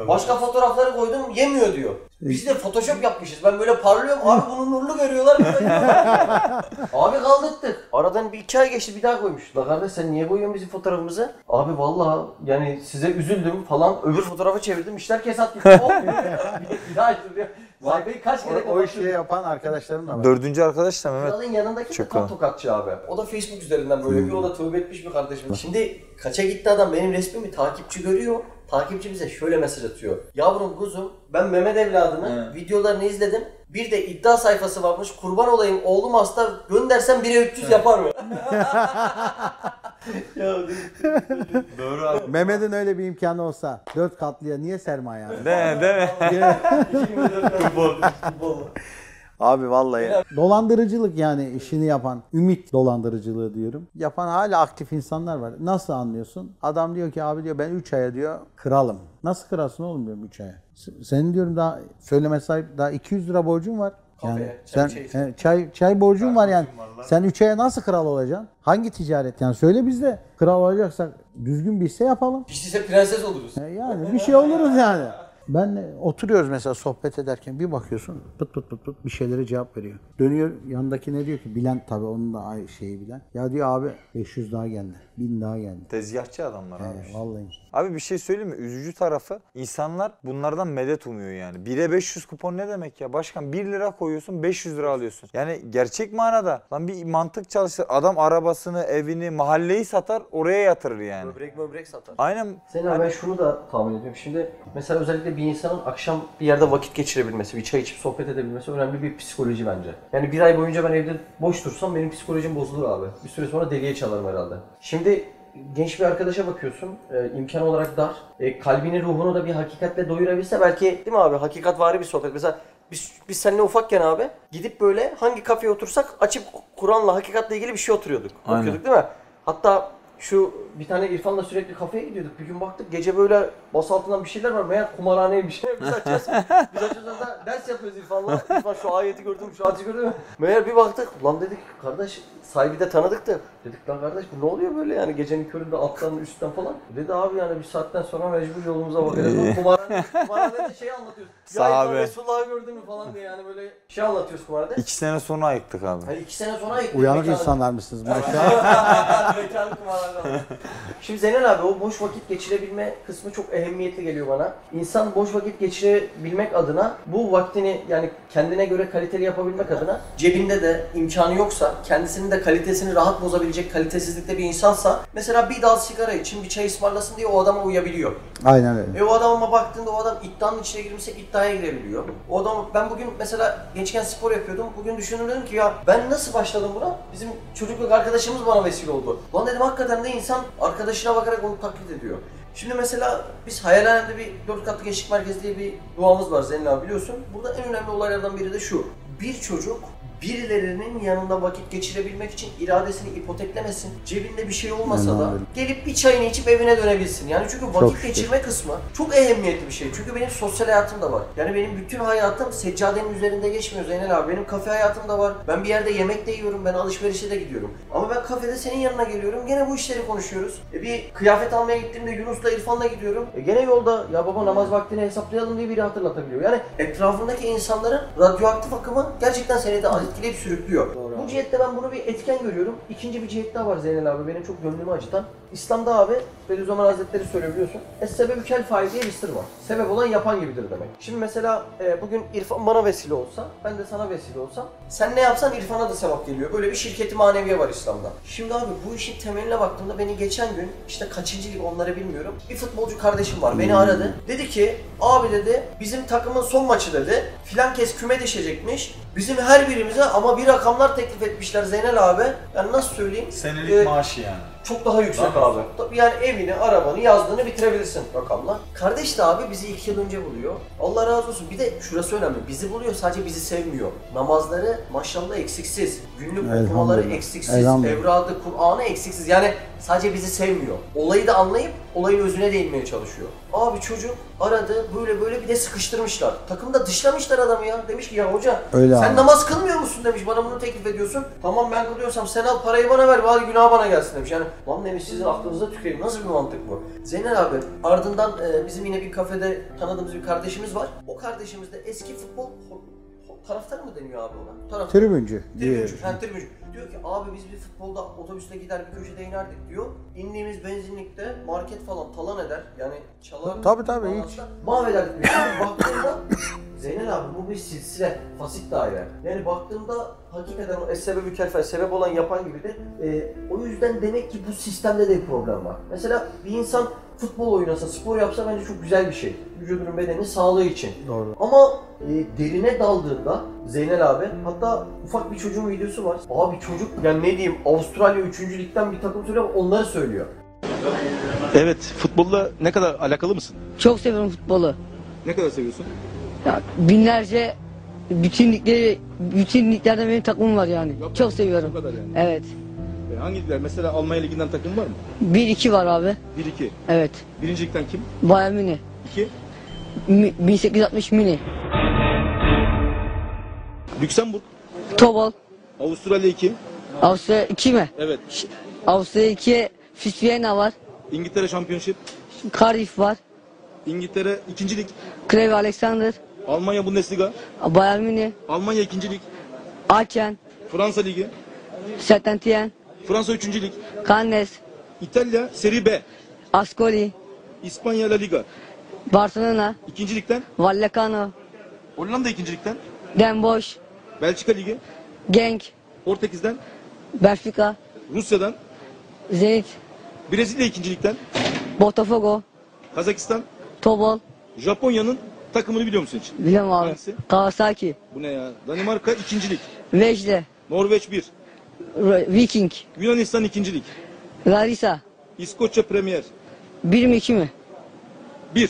Başka fotoğrafları koydum yemiyor diyor. Biz de photoshop yapmışız. Ben böyle parlıyorum. Abi bunu nurlu görüyorlar. de- abi kaldırdık. Aradan bir iki ay geçti bir daha koymuş. La kardeş sen niye koyuyorsun bizim fotoğrafımızı? Abi vallahi yani size üzüldüm falan. Öbür fotoğrafı çevirdim. İşler kesat gitti. Olmuyor. bir daha açtım diyor. Sayfayı kaç kere O, o işi yapan arkadaşlarım da var. Dördüncü arkadaş da Mehmet. Kralın yanındaki de Çok tam o. tokatçı abi. O da Facebook üzerinden böyle bir o da tövbe etmiş bir kardeşim. Şimdi kaça gitti adam benim resmimi takipçi görüyor. Takipçi bize şöyle mesaj atıyor. Yavrum kuzum ben Mehmet evladını videolarını izledim. Bir de iddia sayfası varmış. Kurban olayım oğlum hasta göndersen 1'e 300 yapar mı? ya Doğru abi. Mehmet'in öyle bir imkanı olsa dört katlıya niye sermaye yani? Değil mi? Değil mi? futbol. Abi vallahi. Dolandırıcılık yani işini yapan, ümit dolandırıcılığı diyorum. Yapan hala aktif insanlar var. Nasıl anlıyorsun? Adam diyor ki abi diyor ben 3 aya diyor kralım. Nasıl kralsın oğlum diyorum 3 aya. Senin diyorum daha söyleme sahip daha 200 lira borcun var. Yani Kafeye, sen çay çay çay borcun var yani. Sen 3 aya nasıl kral olacaksın? Hangi ticaret yani söyle biz de kral olacaksak düzgün bir hisse yapalım. Değilse prenses oluruz. E Yani bir şey oluruz yani. Ben oturuyoruz mesela sohbet ederken bir bakıyorsun pıt pıt pıt pıt bir şeylere cevap veriyor. Dönüyor yanındaki ne diyor ki bilen tabii onun da şeyi bilen. Ya diyor abi 500 daha geldi. 1000 daha geldi. Tezgahçı adamlar abi. E, vallahi. Abi bir şey söyleyeyim mi? Üzücü tarafı insanlar bunlardan medet umuyor yani. 1'e 500 kupon ne demek ya? Başkan 1 lira koyuyorsun 500 lira alıyorsun. Yani gerçek manada lan bir mantık çalıştır. Adam arabasını, evini, mahalleyi satar oraya yatırır yani. Böbrek böbrek satar. Aynen Senin abi ben şunu da tahmin ediyorum. Şimdi mesela özellikle bir insanın akşam bir yerde vakit geçirebilmesi, bir çay içip sohbet edebilmesi önemli bir psikoloji bence. Yani bir ay boyunca ben evde boş dursam benim psikolojim bozulur abi. Bir süre sonra deliye çalarım herhalde. Şimdi genç bir arkadaşa bakıyorsun, e, imkan olarak dar. E, kalbini, ruhunu da bir hakikatle doyurabilse belki değil mi abi? Hakikat vari bir sohbet. Mesela biz, biz seninle ufakken abi gidip böyle hangi kafeye otursak açıp Kur'an'la, hakikatle ilgili bir şey oturuyorduk. Aynen. Okuyorduk değil mi? Hatta şu bir tane İrfan'la sürekli kafeye gidiyorduk. Bir gün baktık gece böyle bas altından bir şeyler var. Meğer kumarhaneymiş. Biz açıyoruz. Biz açıyoruz da ders yapıyoruz İrfan'la. İrfan şu ayeti gördüm, şu hadisi gördüm. Meğer bir baktık. Lan dedik kardeş sahibi de tanıdık da. Dedik lan kardeş bu ne oluyor böyle yani gecenin köründe alttan üstten falan. Dedi abi yani bir saatten sonra mecbur yolumuza bakacağız. Kumarhane, kumarhanede şey anlatıyoruz. Ya İrfan Sahabe. Resulullah'ı gördün mü falan diye yani böyle şey anlatıyoruz kumarhanede. iki sene sonra ayıktık abi. Hani iki sene sonra ayıktık. Uyanık insanlar mısınız maşallah? Mekanı kumarhanede. Şimdi Zeynel abi o boş vakit geçirebilme kısmı çok ehemmiyetli geliyor bana. İnsan boş vakit geçirebilmek adına bu vaktini yani kendine göre kaliteli yapabilmek adına cebinde de imkanı yoksa kendisinin de kalitesini rahat bozabilecek kalitesizlikte bir insansa mesela bir dal sigara için bir çay ısmarlasın diye o adama uyabiliyor. Aynen öyle. E o adama baktığında o adam iddianın içine girmişse iddiaya girebiliyor. O adam ben bugün mesela gençken spor yapıyordum. Bugün düşündüm dedim ki ya ben nasıl başladım buna? Bizim çocukluk arkadaşımız bana vesile oldu. Lan dedim hakikaten de insan arkadaşına bakarak onu taklit ediyor. Şimdi mesela biz hayalhanemde bir dört katlı gençlik merkezi diye bir duamız var Zeynep abi biliyorsun. Burada en önemli olaylardan biri de şu. Bir çocuk birilerinin yanında vakit geçirebilmek için iradesini ipoteklemesin. Cebinde bir şey olmasa da gelip bir çayını içip evine dönebilsin. Yani çünkü vakit şükür. geçirme kısmı çok ehemmiyetli bir şey. Çünkü benim sosyal hayatım da var. Yani benim bütün hayatım seccadenin üzerinde geçmiyor Zeynel abi. Benim kafe hayatım da var. Ben bir yerde yemek de yiyorum. Ben alışverişe de gidiyorum. Ama ben kafede senin yanına geliyorum. Gene bu işleri konuşuyoruz. E bir kıyafet almaya gittiğimde Yunus'la İrfan'la gidiyorum. E gene yolda ya baba namaz vaktini hesaplayalım diye biri hatırlatabiliyor. Yani etrafındaki insanların radyoaktif akımı gerçekten seni de etkileyip sürüklüyor. Bu cihette ben bunu bir etken görüyorum. İkinci bir cihet daha var Zeynel abi. Benim çok gönlümü acıtan. İslam'da abi Bediüzzaman Hazretleri söylüyor biliyorsun. Es-sebebü kel fail diye bir sır var. Sebep olan yapan gibidir demek. Şimdi mesela e, bugün İrfan bana vesile olsa, ben de sana vesile olsam, sen ne yapsan İrfan'a da sevap geliyor. Böyle bir şirketi maneviye var İslam'da. Şimdi abi bu işin temeline baktığımda beni geçen gün işte kaçıncı lig onları bilmiyorum. Bir futbolcu kardeşim var beni aradı. Dedi ki abi dedi bizim takımın son maçı dedi. Filan kez küme düşecekmiş. Bizim her birimize ama bir rakamlar teklif etmişler Zeynel abi. Yani nasıl söyleyeyim? Senelik Ee, maaşı yani. Çok daha yüksek abi. Tabii yani evini, arabanı, yazdığını bitirebilirsin rakamla. Kardeş de abi bizi iki yıl önce buluyor. Allah razı olsun. Bir de şurası önemli. Bizi buluyor sadece bizi sevmiyor. Namazları maşallah eksiksiz. Günlük okumaları eksiksiz. Evradı, Kur'an'ı eksiksiz. Yani sadece bizi sevmiyor. Olayı da anlayıp olayın özüne değinmeye çalışıyor. Abi çocuk aradı böyle böyle bir de sıkıştırmışlar. Takımda dışlamışlar adamı ya. Demiş ki ya hoca Öyle sen abi. namaz kılmıyor musun demiş. Bana bunu teklif ediyorsun. Tamam ben kılıyorsam sen al parayı bana ver. Bari günah bana gelsin demiş. Yani lan demiş sizin aklınıza tüküreyim. Nasıl bir mantık bu? Zeynel abi ardından e, bizim yine bir kafede tanıdığımız bir kardeşimiz var. O kardeşimiz de eski futbol taraftarı mı deniyor abi ona? Taraftar. Tribüncü. Tribüncü. Ha, tribüncü. Diyor ki abi biz bir futbolda otobüste gider bir köşede inerdik diyor. İndiğimiz benzinlikte market falan talan eder. Yani çalar. Tabii, tabii, hiç. Mahvederdik. diyor. Zeynel abi bu bir silsile, fasit daire. Yani baktığımda hakikaten o sebebü kerfe, sebep olan yapan gibi de e, o yüzden demek ki bu sistemde de bir problem var. Mesela bir insan futbol oynasa, spor yapsa bence çok güzel bir şey. Vücudunun bedenin sağlığı için. Doğru. Ama e, derine daldığında Zeynel abi hatta ufak bir çocuğun videosu var. Abi çocuk yani ne diyeyim Avustralya 3. ligden bir takım söylüyor onları söylüyor. Evet, futbolla ne kadar alakalı mısın? Çok seviyorum futbolu. Ne kadar seviyorsun? Ya binlerce bütün ligleri bütün liglerde benim takımım var yani. Çok Bu seviyorum. kadar yani. Evet. E, hangi ligler? Mesela Almanya Ligi'nden takım var mı? 1-2 var abi. 1-2. Evet. Birinci ligden kim? Bayern Münih. 2. Mi- 1860 Mini. Lüksemburg. Tobol. Avustralya 2. Avusturya 2 mi? Evet. Avusturya 2 Fisviena var. İngiltere Championship. Cardiff var. İngiltere 2. lig. Creve Alexander. Almanya Bundesliga. Bayern Münih. Almanya 2. lig. Aachen. Fransa Ligi. Saint-Étienne. Fransa 3. lig. Cannes. İtalya Serie B. Ascoli. İspanya La Liga. Barcelona. 2. ligden. Vallecano. Hollanda 2. ligden. Den Bosch. Belçika Ligi. Genk. Portekiz'den. Benfica. Rusya'dan. Zenit. Brezilya 2. ligden. Botafogo. Kazakistan. Tobol. Japonya'nın takımını biliyor musun hiç? Biliyorum abi. Hangisi? Kawasaki. Bu ne ya? Danimarka 2. lig. Vejle. Norveç 1. R- Viking. Yunanistan 2. lig. Larissa. İskoçya Premier 1 mi 2 mi? 1.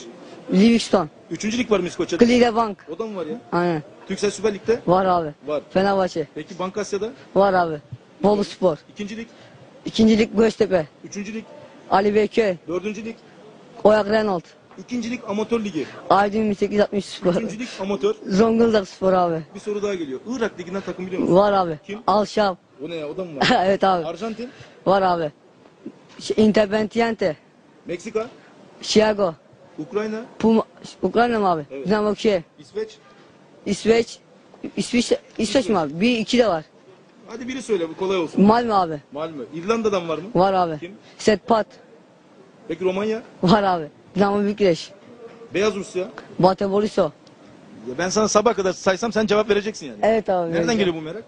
Livingston. 3. lig var mı İskoçya'da? Cleveland. O da mı var ya? Aynen. Türksel Süper Lig'de Var abi. var. Fenerbahçe. Peki Bankasya'da Var abi. Bolu Spor. 2. lig, İkincilik Göztepe. 3. lig, Ali Beyköy. 4. lig, Oyak Renault. 2. lig amatör ligi, Aydın 1860 Spor. 3. lig amatör. Zonguldak Spor abi. Bir soru daha geliyor. Irak liginden takım biliyor musun? Var abi. Kim? Alşab. O ne ya? O da mı var? evet abi. Arjantin, Var abi. Ş- Independiente. Meksika, Chicago. Ukrayna, Puma. Ukrayna mı abi? Evet. Dinamo Kiev. İsveç. İsveç. İsveç, İsveç mi abi? Bir iki de var. Hadi biri söyle bu kolay olsun. Malmö abi. Malmö. İrlanda'dan var mı? Var abi. Kim? Setpat. Peki Romanya, Var abi. Dinamo Bükreş. Beyaz Rusya. Bate Borisov. Ya ben sana sabah kadar saysam sen cevap vereceksin yani. Evet abi. Nereden evet. geliyor bu merak?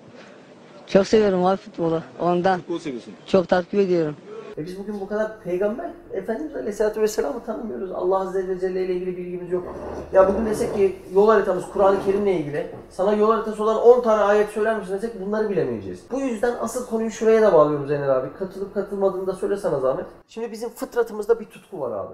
Çok seviyorum abi futbolu. Ondan. Futbol seviyorsun. Çok takip ediyorum. E biz bugün bu kadar peygamber Efendimiz Aleyhisselatü Vesselam'ı tanımıyoruz. Allah Azze ve Celle ile ilgili bilgimiz yok. Ya bugün desek ki yol haritamız Kur'an-ı Kerim'le ilgili. Sana yol haritası olan 10 tane ayet söyler misin desek bunları bilemeyeceğiz. Bu yüzden asıl konuyu şuraya da bağlıyorum Zeynel abi. Katılıp katılmadığını da söylesene zahmet. Şimdi bizim fıtratımızda bir tutku var abi.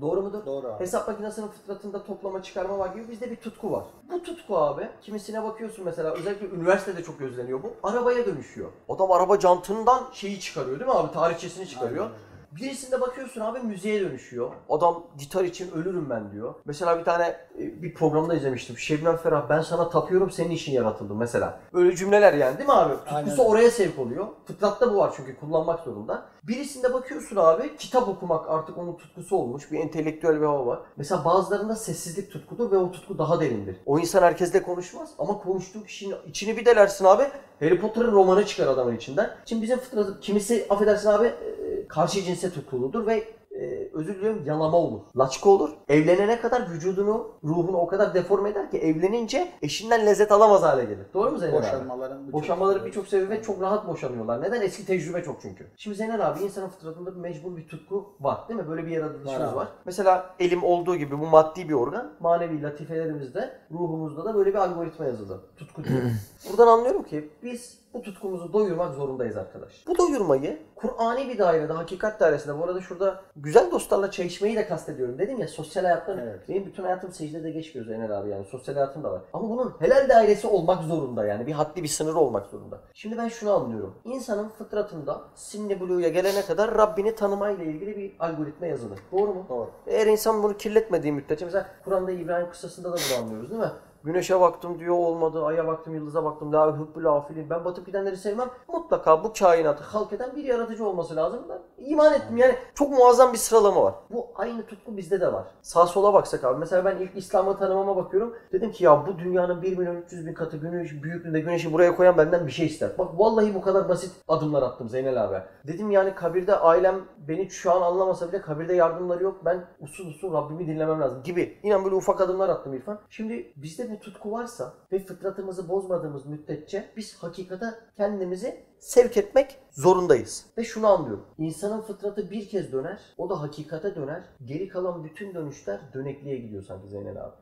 Doğru mudur? Doğru abi. Hesap makinesinin fıtratında toplama çıkarma var gibi bizde bir tutku var. Bu tutku abi kimisine bakıyorsun mesela özellikle üniversitede çok gözleniyor bu. Arabaya dönüşüyor. Adam araba jantından şeyi çıkarıyor değil mi abi? Tarihçesini çıkarıyor. Birisinde bakıyorsun abi müziğe dönüşüyor. Adam gitar için ölürüm ben diyor. Mesela bir tane e, bir programda izlemiştim. Şebnem Ferah ben sana tapıyorum senin için yaratıldım mesela. Böyle cümleler yani değil mi abi? Tutkusu oraya sevk oluyor. Fıtratta bu var çünkü kullanmak zorunda. Birisinde bakıyorsun abi kitap okumak artık onun tutkusu olmuş. Bir entelektüel bir hava var. Mesela bazılarında sessizlik tutkudur ve o tutku daha derindir. O insan herkesle konuşmaz ama konuştuğu kişinin içini bir delersin abi. Harry Potter'ın romanı çıkar adamın içinden. Şimdi bizim fıtratı kimisi affedersin abi e, karşı cinse tutkuludur ve e, özür diliyorum yalama olur. Laçka olur. Evlenene kadar vücudunu, ruhunu o kadar deforme eder ki evlenince eşinden lezzet alamaz hale gelir. Doğru mu Zeynel abi? Boşanmaların birçok Boşanmaların birçok sebebi çok rahat boşanıyorlar. Neden? Eski tecrübe çok çünkü. Şimdi Zeynel abi insanın fıtratında bir mecbur bir tutku var değil mi? Böyle bir yaratılışımız Var var. Mesela elim olduğu gibi bu maddi bir organ. Manevi latifelerimizde, ruhumuzda da böyle bir algoritma yazılı. Tutku diyor. Buradan anlıyorum ki biz bu tutkumuzu doyurmak zorundayız arkadaş. Bu doyurmayı Kur'ani bir dairede, hakikat dairesinde, bu arada şurada güzel dostlarla çay içmeyi de kastediyorum. Dedim ya sosyal hayattan, Evet. benim bütün hayatım secdede geçmiyor Zeynel abi yani sosyal hayatım da var. Ama bunun helal dairesi olmak zorunda yani bir haddi bir sınırı olmak zorunda. Şimdi ben şunu anlıyorum. İnsanın fıtratında Sinne Blue'ya gelene kadar Rabbini tanımayla ilgili bir algoritma yazılı. Doğru mu? Doğru. Eğer insan bunu kirletmediği müddetçe mesela Kur'an'da İbrahim kıssasında da bunu anlıyoruz değil mi? Güneşe baktım diyor olmadı, aya baktım, yıldıza baktım, la hübbül afilin. Ben batıp gidenleri sevmem. Mutlaka bu kainatı halk eden bir yaratıcı olması lazım. Ben iman ettim yani çok muazzam bir sıralama var. Bu aynı tutku bizde de var. Sağ sola baksak abi. Mesela ben ilk İslam'ı tanımama bakıyorum. Dedim ki ya bu dünyanın 1 milyon 300 bin katı güneş büyüklüğünde güneşi buraya koyan benden bir şey ister. Bak vallahi bu kadar basit adımlar attım Zeynel abi. Dedim yani kabirde ailem beni şu an anlamasa bile kabirde yardımları yok. Ben usul usul Rabbimi dinlemem lazım gibi. İnan böyle ufak adımlar attım İrfan. Şimdi bizde bu tutku varsa ve fıtratımızı bozmadığımız müddetçe biz hakikate kendimizi sevk etmek zorundayız. Ve şunu anlıyorum. İnsanın fıtratı bir kez döner, o da hakikate döner. Geri kalan bütün dönüşler dönekliğe gidiyor sanki Zeynel abi.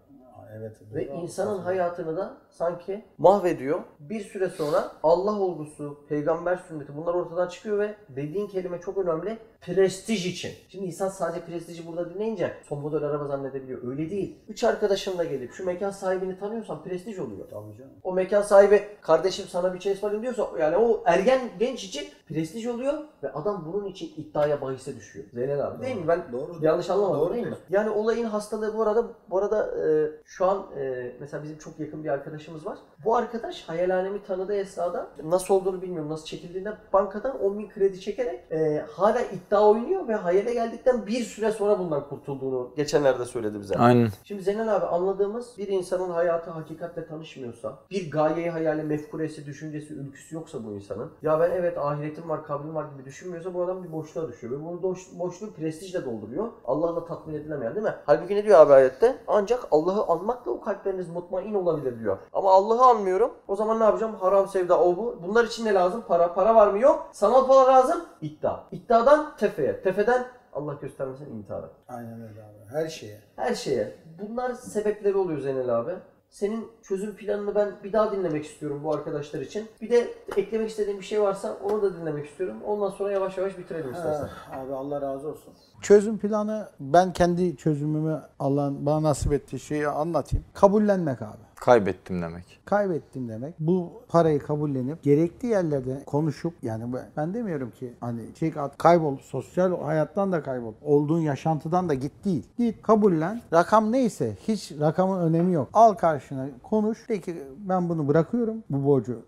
Evet. Ve insanın hayatını da sanki mahvediyor. Bir süre sonra Allah olgusu, peygamber sünneti bunlar ortadan çıkıyor ve dediğin kelime çok önemli. Prestij için. Şimdi insan sadece prestiji burada dinleyince son model araba zannedebiliyor. Öyle değil. Üç arkadaşınla gelip şu mekan sahibini tanıyorsan prestij oluyor. Tabii canım. O mekan sahibi kardeşim sana bir çay ısmarlayayım diyorsa yani o ergen genç için prestij oluyor ve adam bunun için iddiaya bahise düşüyor. Zeynel abi değil mi? Ben Doğru. yanlış anlamadım Doğru değil mi? Yani olayın hastalığı bu arada bu arada e, şu an e, mesela bizim çok yakın bir arkadaşımız var. Bu arkadaş hayal alemi tanıdığı esnada nasıl olduğunu bilmiyorum nasıl çekildiğinde bankadan 10 bin kredi çekerek e, hala iddia oynuyor ve hayale geldikten bir süre sonra bundan kurtulduğunu geçenlerde söyledi bize. Aynen. Şimdi Zeynel abi anladığımız bir insanın hayatı hakikatle tanışmıyorsa, bir gayeyi hayali, mefkuresi, düşüncesi, ülküsü yoksa bu insanın, ya ben evet ahiretim var, kabrim var gibi düşünmüyorsa bu adam bir boşluğa düşüyor. Ve bunu boş, boşluğu prestijle dolduruyor. Allah'la tatmin edilemeyen değil mi? Halbuki ne diyor abi ayette? Ancak Allah'ı anmakla o kalpleriniz mutmain olabilir diyor. Ama Allah'ı anmıyorum. O zaman ne yapacağım? Haram, sevda, o bu. Bunlar için ne lazım? Para. Para var mı? Yok. Sanal para lazım. İddia. İddiadan tefeye. Tefeden Allah göstermesin intihara. Aynen öyle abi. Her şeye. Her şeye. Bunlar sebepleri oluyor Zeynel abi. Senin çözüm planını ben bir daha dinlemek istiyorum bu arkadaşlar için. Bir de eklemek istediğim bir şey varsa onu da dinlemek istiyorum. Ondan sonra yavaş yavaş bitirelim istersen. Ah, abi Allah razı olsun. Çözüm planı ben kendi çözümümü Allah'ın bana nasip ettiği şeyi anlatayım. Kabullenmek abi. Kaybettim demek. Kaybettim demek. Bu parayı kabullenip gerekli yerlerde konuşup yani ben- demiyorum ki hani çek at kaybol sosyal hayattan da kaybol. Olduğun yaşantıdan da git değil. Git kabullen. Rakam neyse hiç rakamın önemi yok. Al karşına konuş. De ki ben bunu bırakıyorum. Bu borcu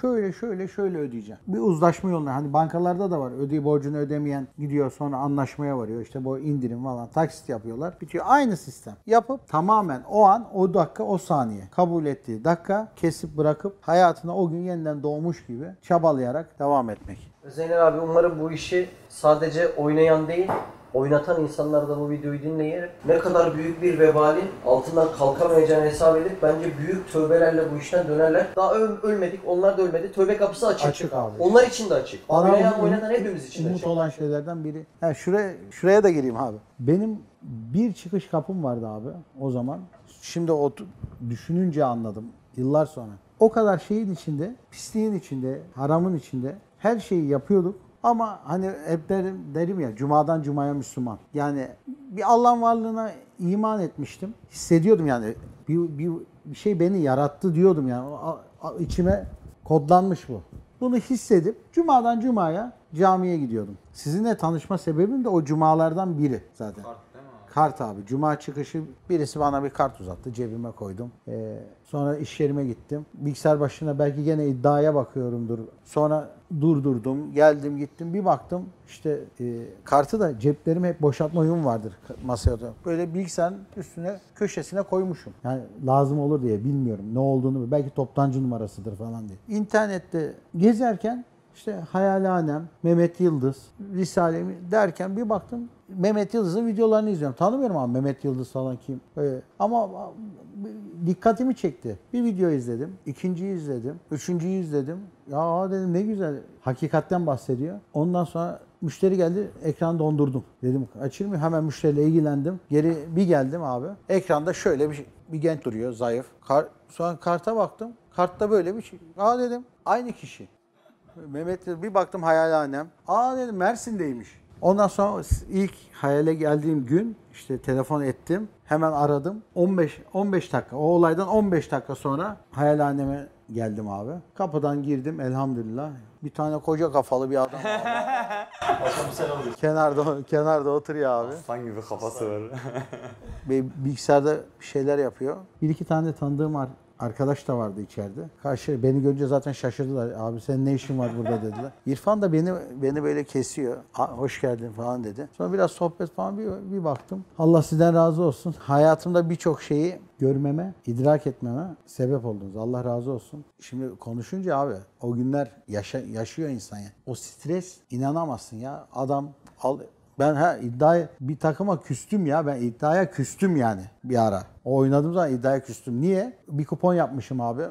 şöyle şöyle şöyle ödeyeceğim. Bir uzlaşma yoluna hani bankalarda da var. Ödeyi borcunu ödemeyen gidiyor sonra anlaşmaya varıyor. İşte bu indirim falan taksit yapıyorlar. Bitiyor. Aynı sistem. Yapıp tamamen o an o dakika o saniye kabul ettiği dakika kesip bırakıp hayatına o gün yeniden doğmuş gibi çabalayarak devam etmek. Zeynel abi umarım bu işi sadece oynayan değil, oynatan insanlar da bu videoyu dinleyerek ne kadar büyük bir vebalin altından kalkamayacağını hesap edip bence büyük tövbelerle bu işten dönerler. Daha öl- ölmedik, onlar da ölmedi. Tövbe kapısı açık. Açık abi. Onlar için de açık. Bana Oynayan, umut- oynatan hepimiz için de umut açık. olan şeylerden biri. Ha şuraya şuraya da gireyim abi. Benim bir çıkış kapım vardı abi o zaman. Şimdi o düşününce anladım yıllar sonra. O kadar şeyin içinde, pisliğin içinde, haramın içinde her şeyi yapıyorduk. Ama hani hep derim, derim ya cumadan cumaya Müslüman. Yani bir Allah'ın varlığına iman etmiştim. Hissediyordum yani bir, bir, bir şey beni yarattı diyordum yani. İçime kodlanmış bu. Bunu hissedip cumadan cumaya camiye gidiyordum. Sizinle tanışma sebebim de o cumalardan biri zaten. Kart abi. Cuma çıkışı birisi bana bir kart uzattı. Cebime koydum. Ee, sonra iş yerime gittim. Bilgisayar başına belki gene iddiaya bakıyorumdur. Sonra durdurdum. Geldim gittim. Bir baktım işte e, kartı da ceplerime hep boşaltma uyum vardır masaya. da. Böyle bilgisayarın üstüne köşesine koymuşum. Yani lazım olur diye bilmiyorum ne olduğunu. Belki toptancı numarasıdır falan diye. İnternette gezerken İşte Hayalhanem, Mehmet Yıldız, Risale derken bir baktım Mehmet Yıldız'ın videolarını izliyorum. Tanımıyorum abi Mehmet Yıldız falan kim. Ee, ama dikkatimi çekti. Bir video izledim, ikinciyi izledim, üçüncüyü izledim. Ya dedim ne güzel. Hakikatten bahsediyor. Ondan sonra müşteri geldi, ekranı dondurdum. Dedim açayım mı? Hemen müşteriyle ilgilendim. Geri bir geldim abi. Ekranda şöyle bir şey, bir genç duruyor, zayıf. Kar, sonra karta baktım. Kartta böyle bir şey. Aa dedim, aynı kişi. Mehmet dedi, bir baktım hayalhanem. Aa dedim Mersin'deymiş. Ondan sonra ilk hayale geldiğim gün işte telefon ettim. Hemen aradım. 15 15 dakika. O olaydan 15 dakika sonra hayalhaneme geldim abi. Kapıdan girdim elhamdülillah. Bir tane koca kafalı bir adam. kenarda kenarda oturuyor abi. Aslan gibi kafası var. Ve bilgisayarda bir şeyler yapıyor. Bir iki tane tanıdığım ar- arkadaş da vardı içeride. Karşı beni görünce zaten şaşırdılar. Abi senin ne işin var burada dediler. İrfan da beni beni böyle kesiyor. "Ha, hoş geldin falan dedi. Sonra biraz sohbet falan bir, bir baktım. Allah sizden razı olsun. Hayatımda birçok şeyi görmeme, idrak etmeme sebep oldunuz. Allah razı olsun. Şimdi konuşunca abi o günler yaşa, yaşıyor insan ya. O stres inanamazsın ya. Adam al, ben ha iddiaya bir takıma küstüm ya. Ben iddiaya küstüm yani bir ara. O oynadığım zaman iddiaya küstüm. Niye? Bir kupon yapmışım abi.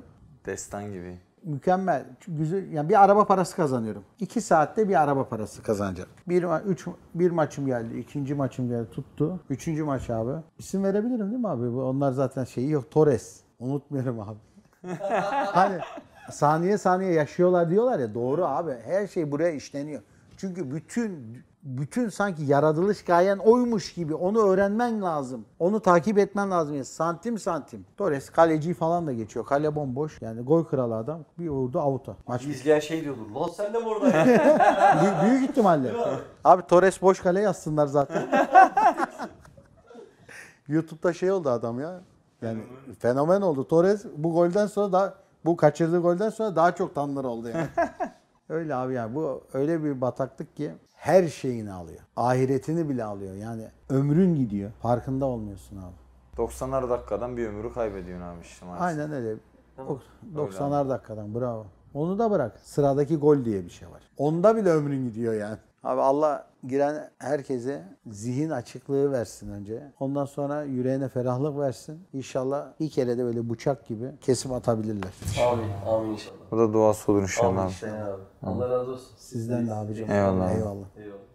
Destan gibi. Mükemmel. Güzel. Yani bir araba parası kazanıyorum. İki saatte bir araba parası kazanacağım. Bir, ma- üç, bir maçım geldi. ikinci maçım geldi. Tuttu. Üçüncü maç abi. İsim verebilirim değil mi abi? Onlar zaten şeyi yok. Torres. Unutmuyorum abi. hani saniye saniye yaşıyorlar diyorlar ya doğru abi. Her şey buraya işleniyor. Çünkü bütün bütün sanki yaratılış gayen oymuş gibi onu öğrenmen lazım. Onu takip etmen lazım. Yani santim santim. Torres kaleci falan da geçiyor. Kale bomboş. Yani gol kralı adam. Bir vurdu avuta. Maç İzleyen şey diyordur. Lan sen de mi oradaydın? Büyük, ihtimalle. Abi Torres boş kale yazsınlar zaten. YouTube'da şey oldu adam ya. Yani fenomen oldu. Torres bu golden sonra da bu kaçırdığı golden sonra daha çok tanınır oldu yani. öyle abi yani bu öyle bir bataklık ki her şeyini alıyor. Ahiretini bile alıyor. Yani ömrün gidiyor. Farkında olmuyorsun abi. 90'ar dakikadan bir ömrü kaybediyorsun abi işte maalesef. Aynen öyle. O 90'ar dakikadan bravo. Onu da bırak. Sıradaki gol diye bir şey var. Onda bile ömrün gidiyor yani. Abi Allah giren herkese zihin açıklığı versin önce. Ondan sonra yüreğine ferahlık versin. İnşallah bir kere de böyle bıçak gibi kesip atabilirler. amin. Amin inşallah. Bu da duası olur inşallah. Amin abi. Allah razı olsun. Sizden de abicim. Eyvallah. Eyvallah. Eyvallah.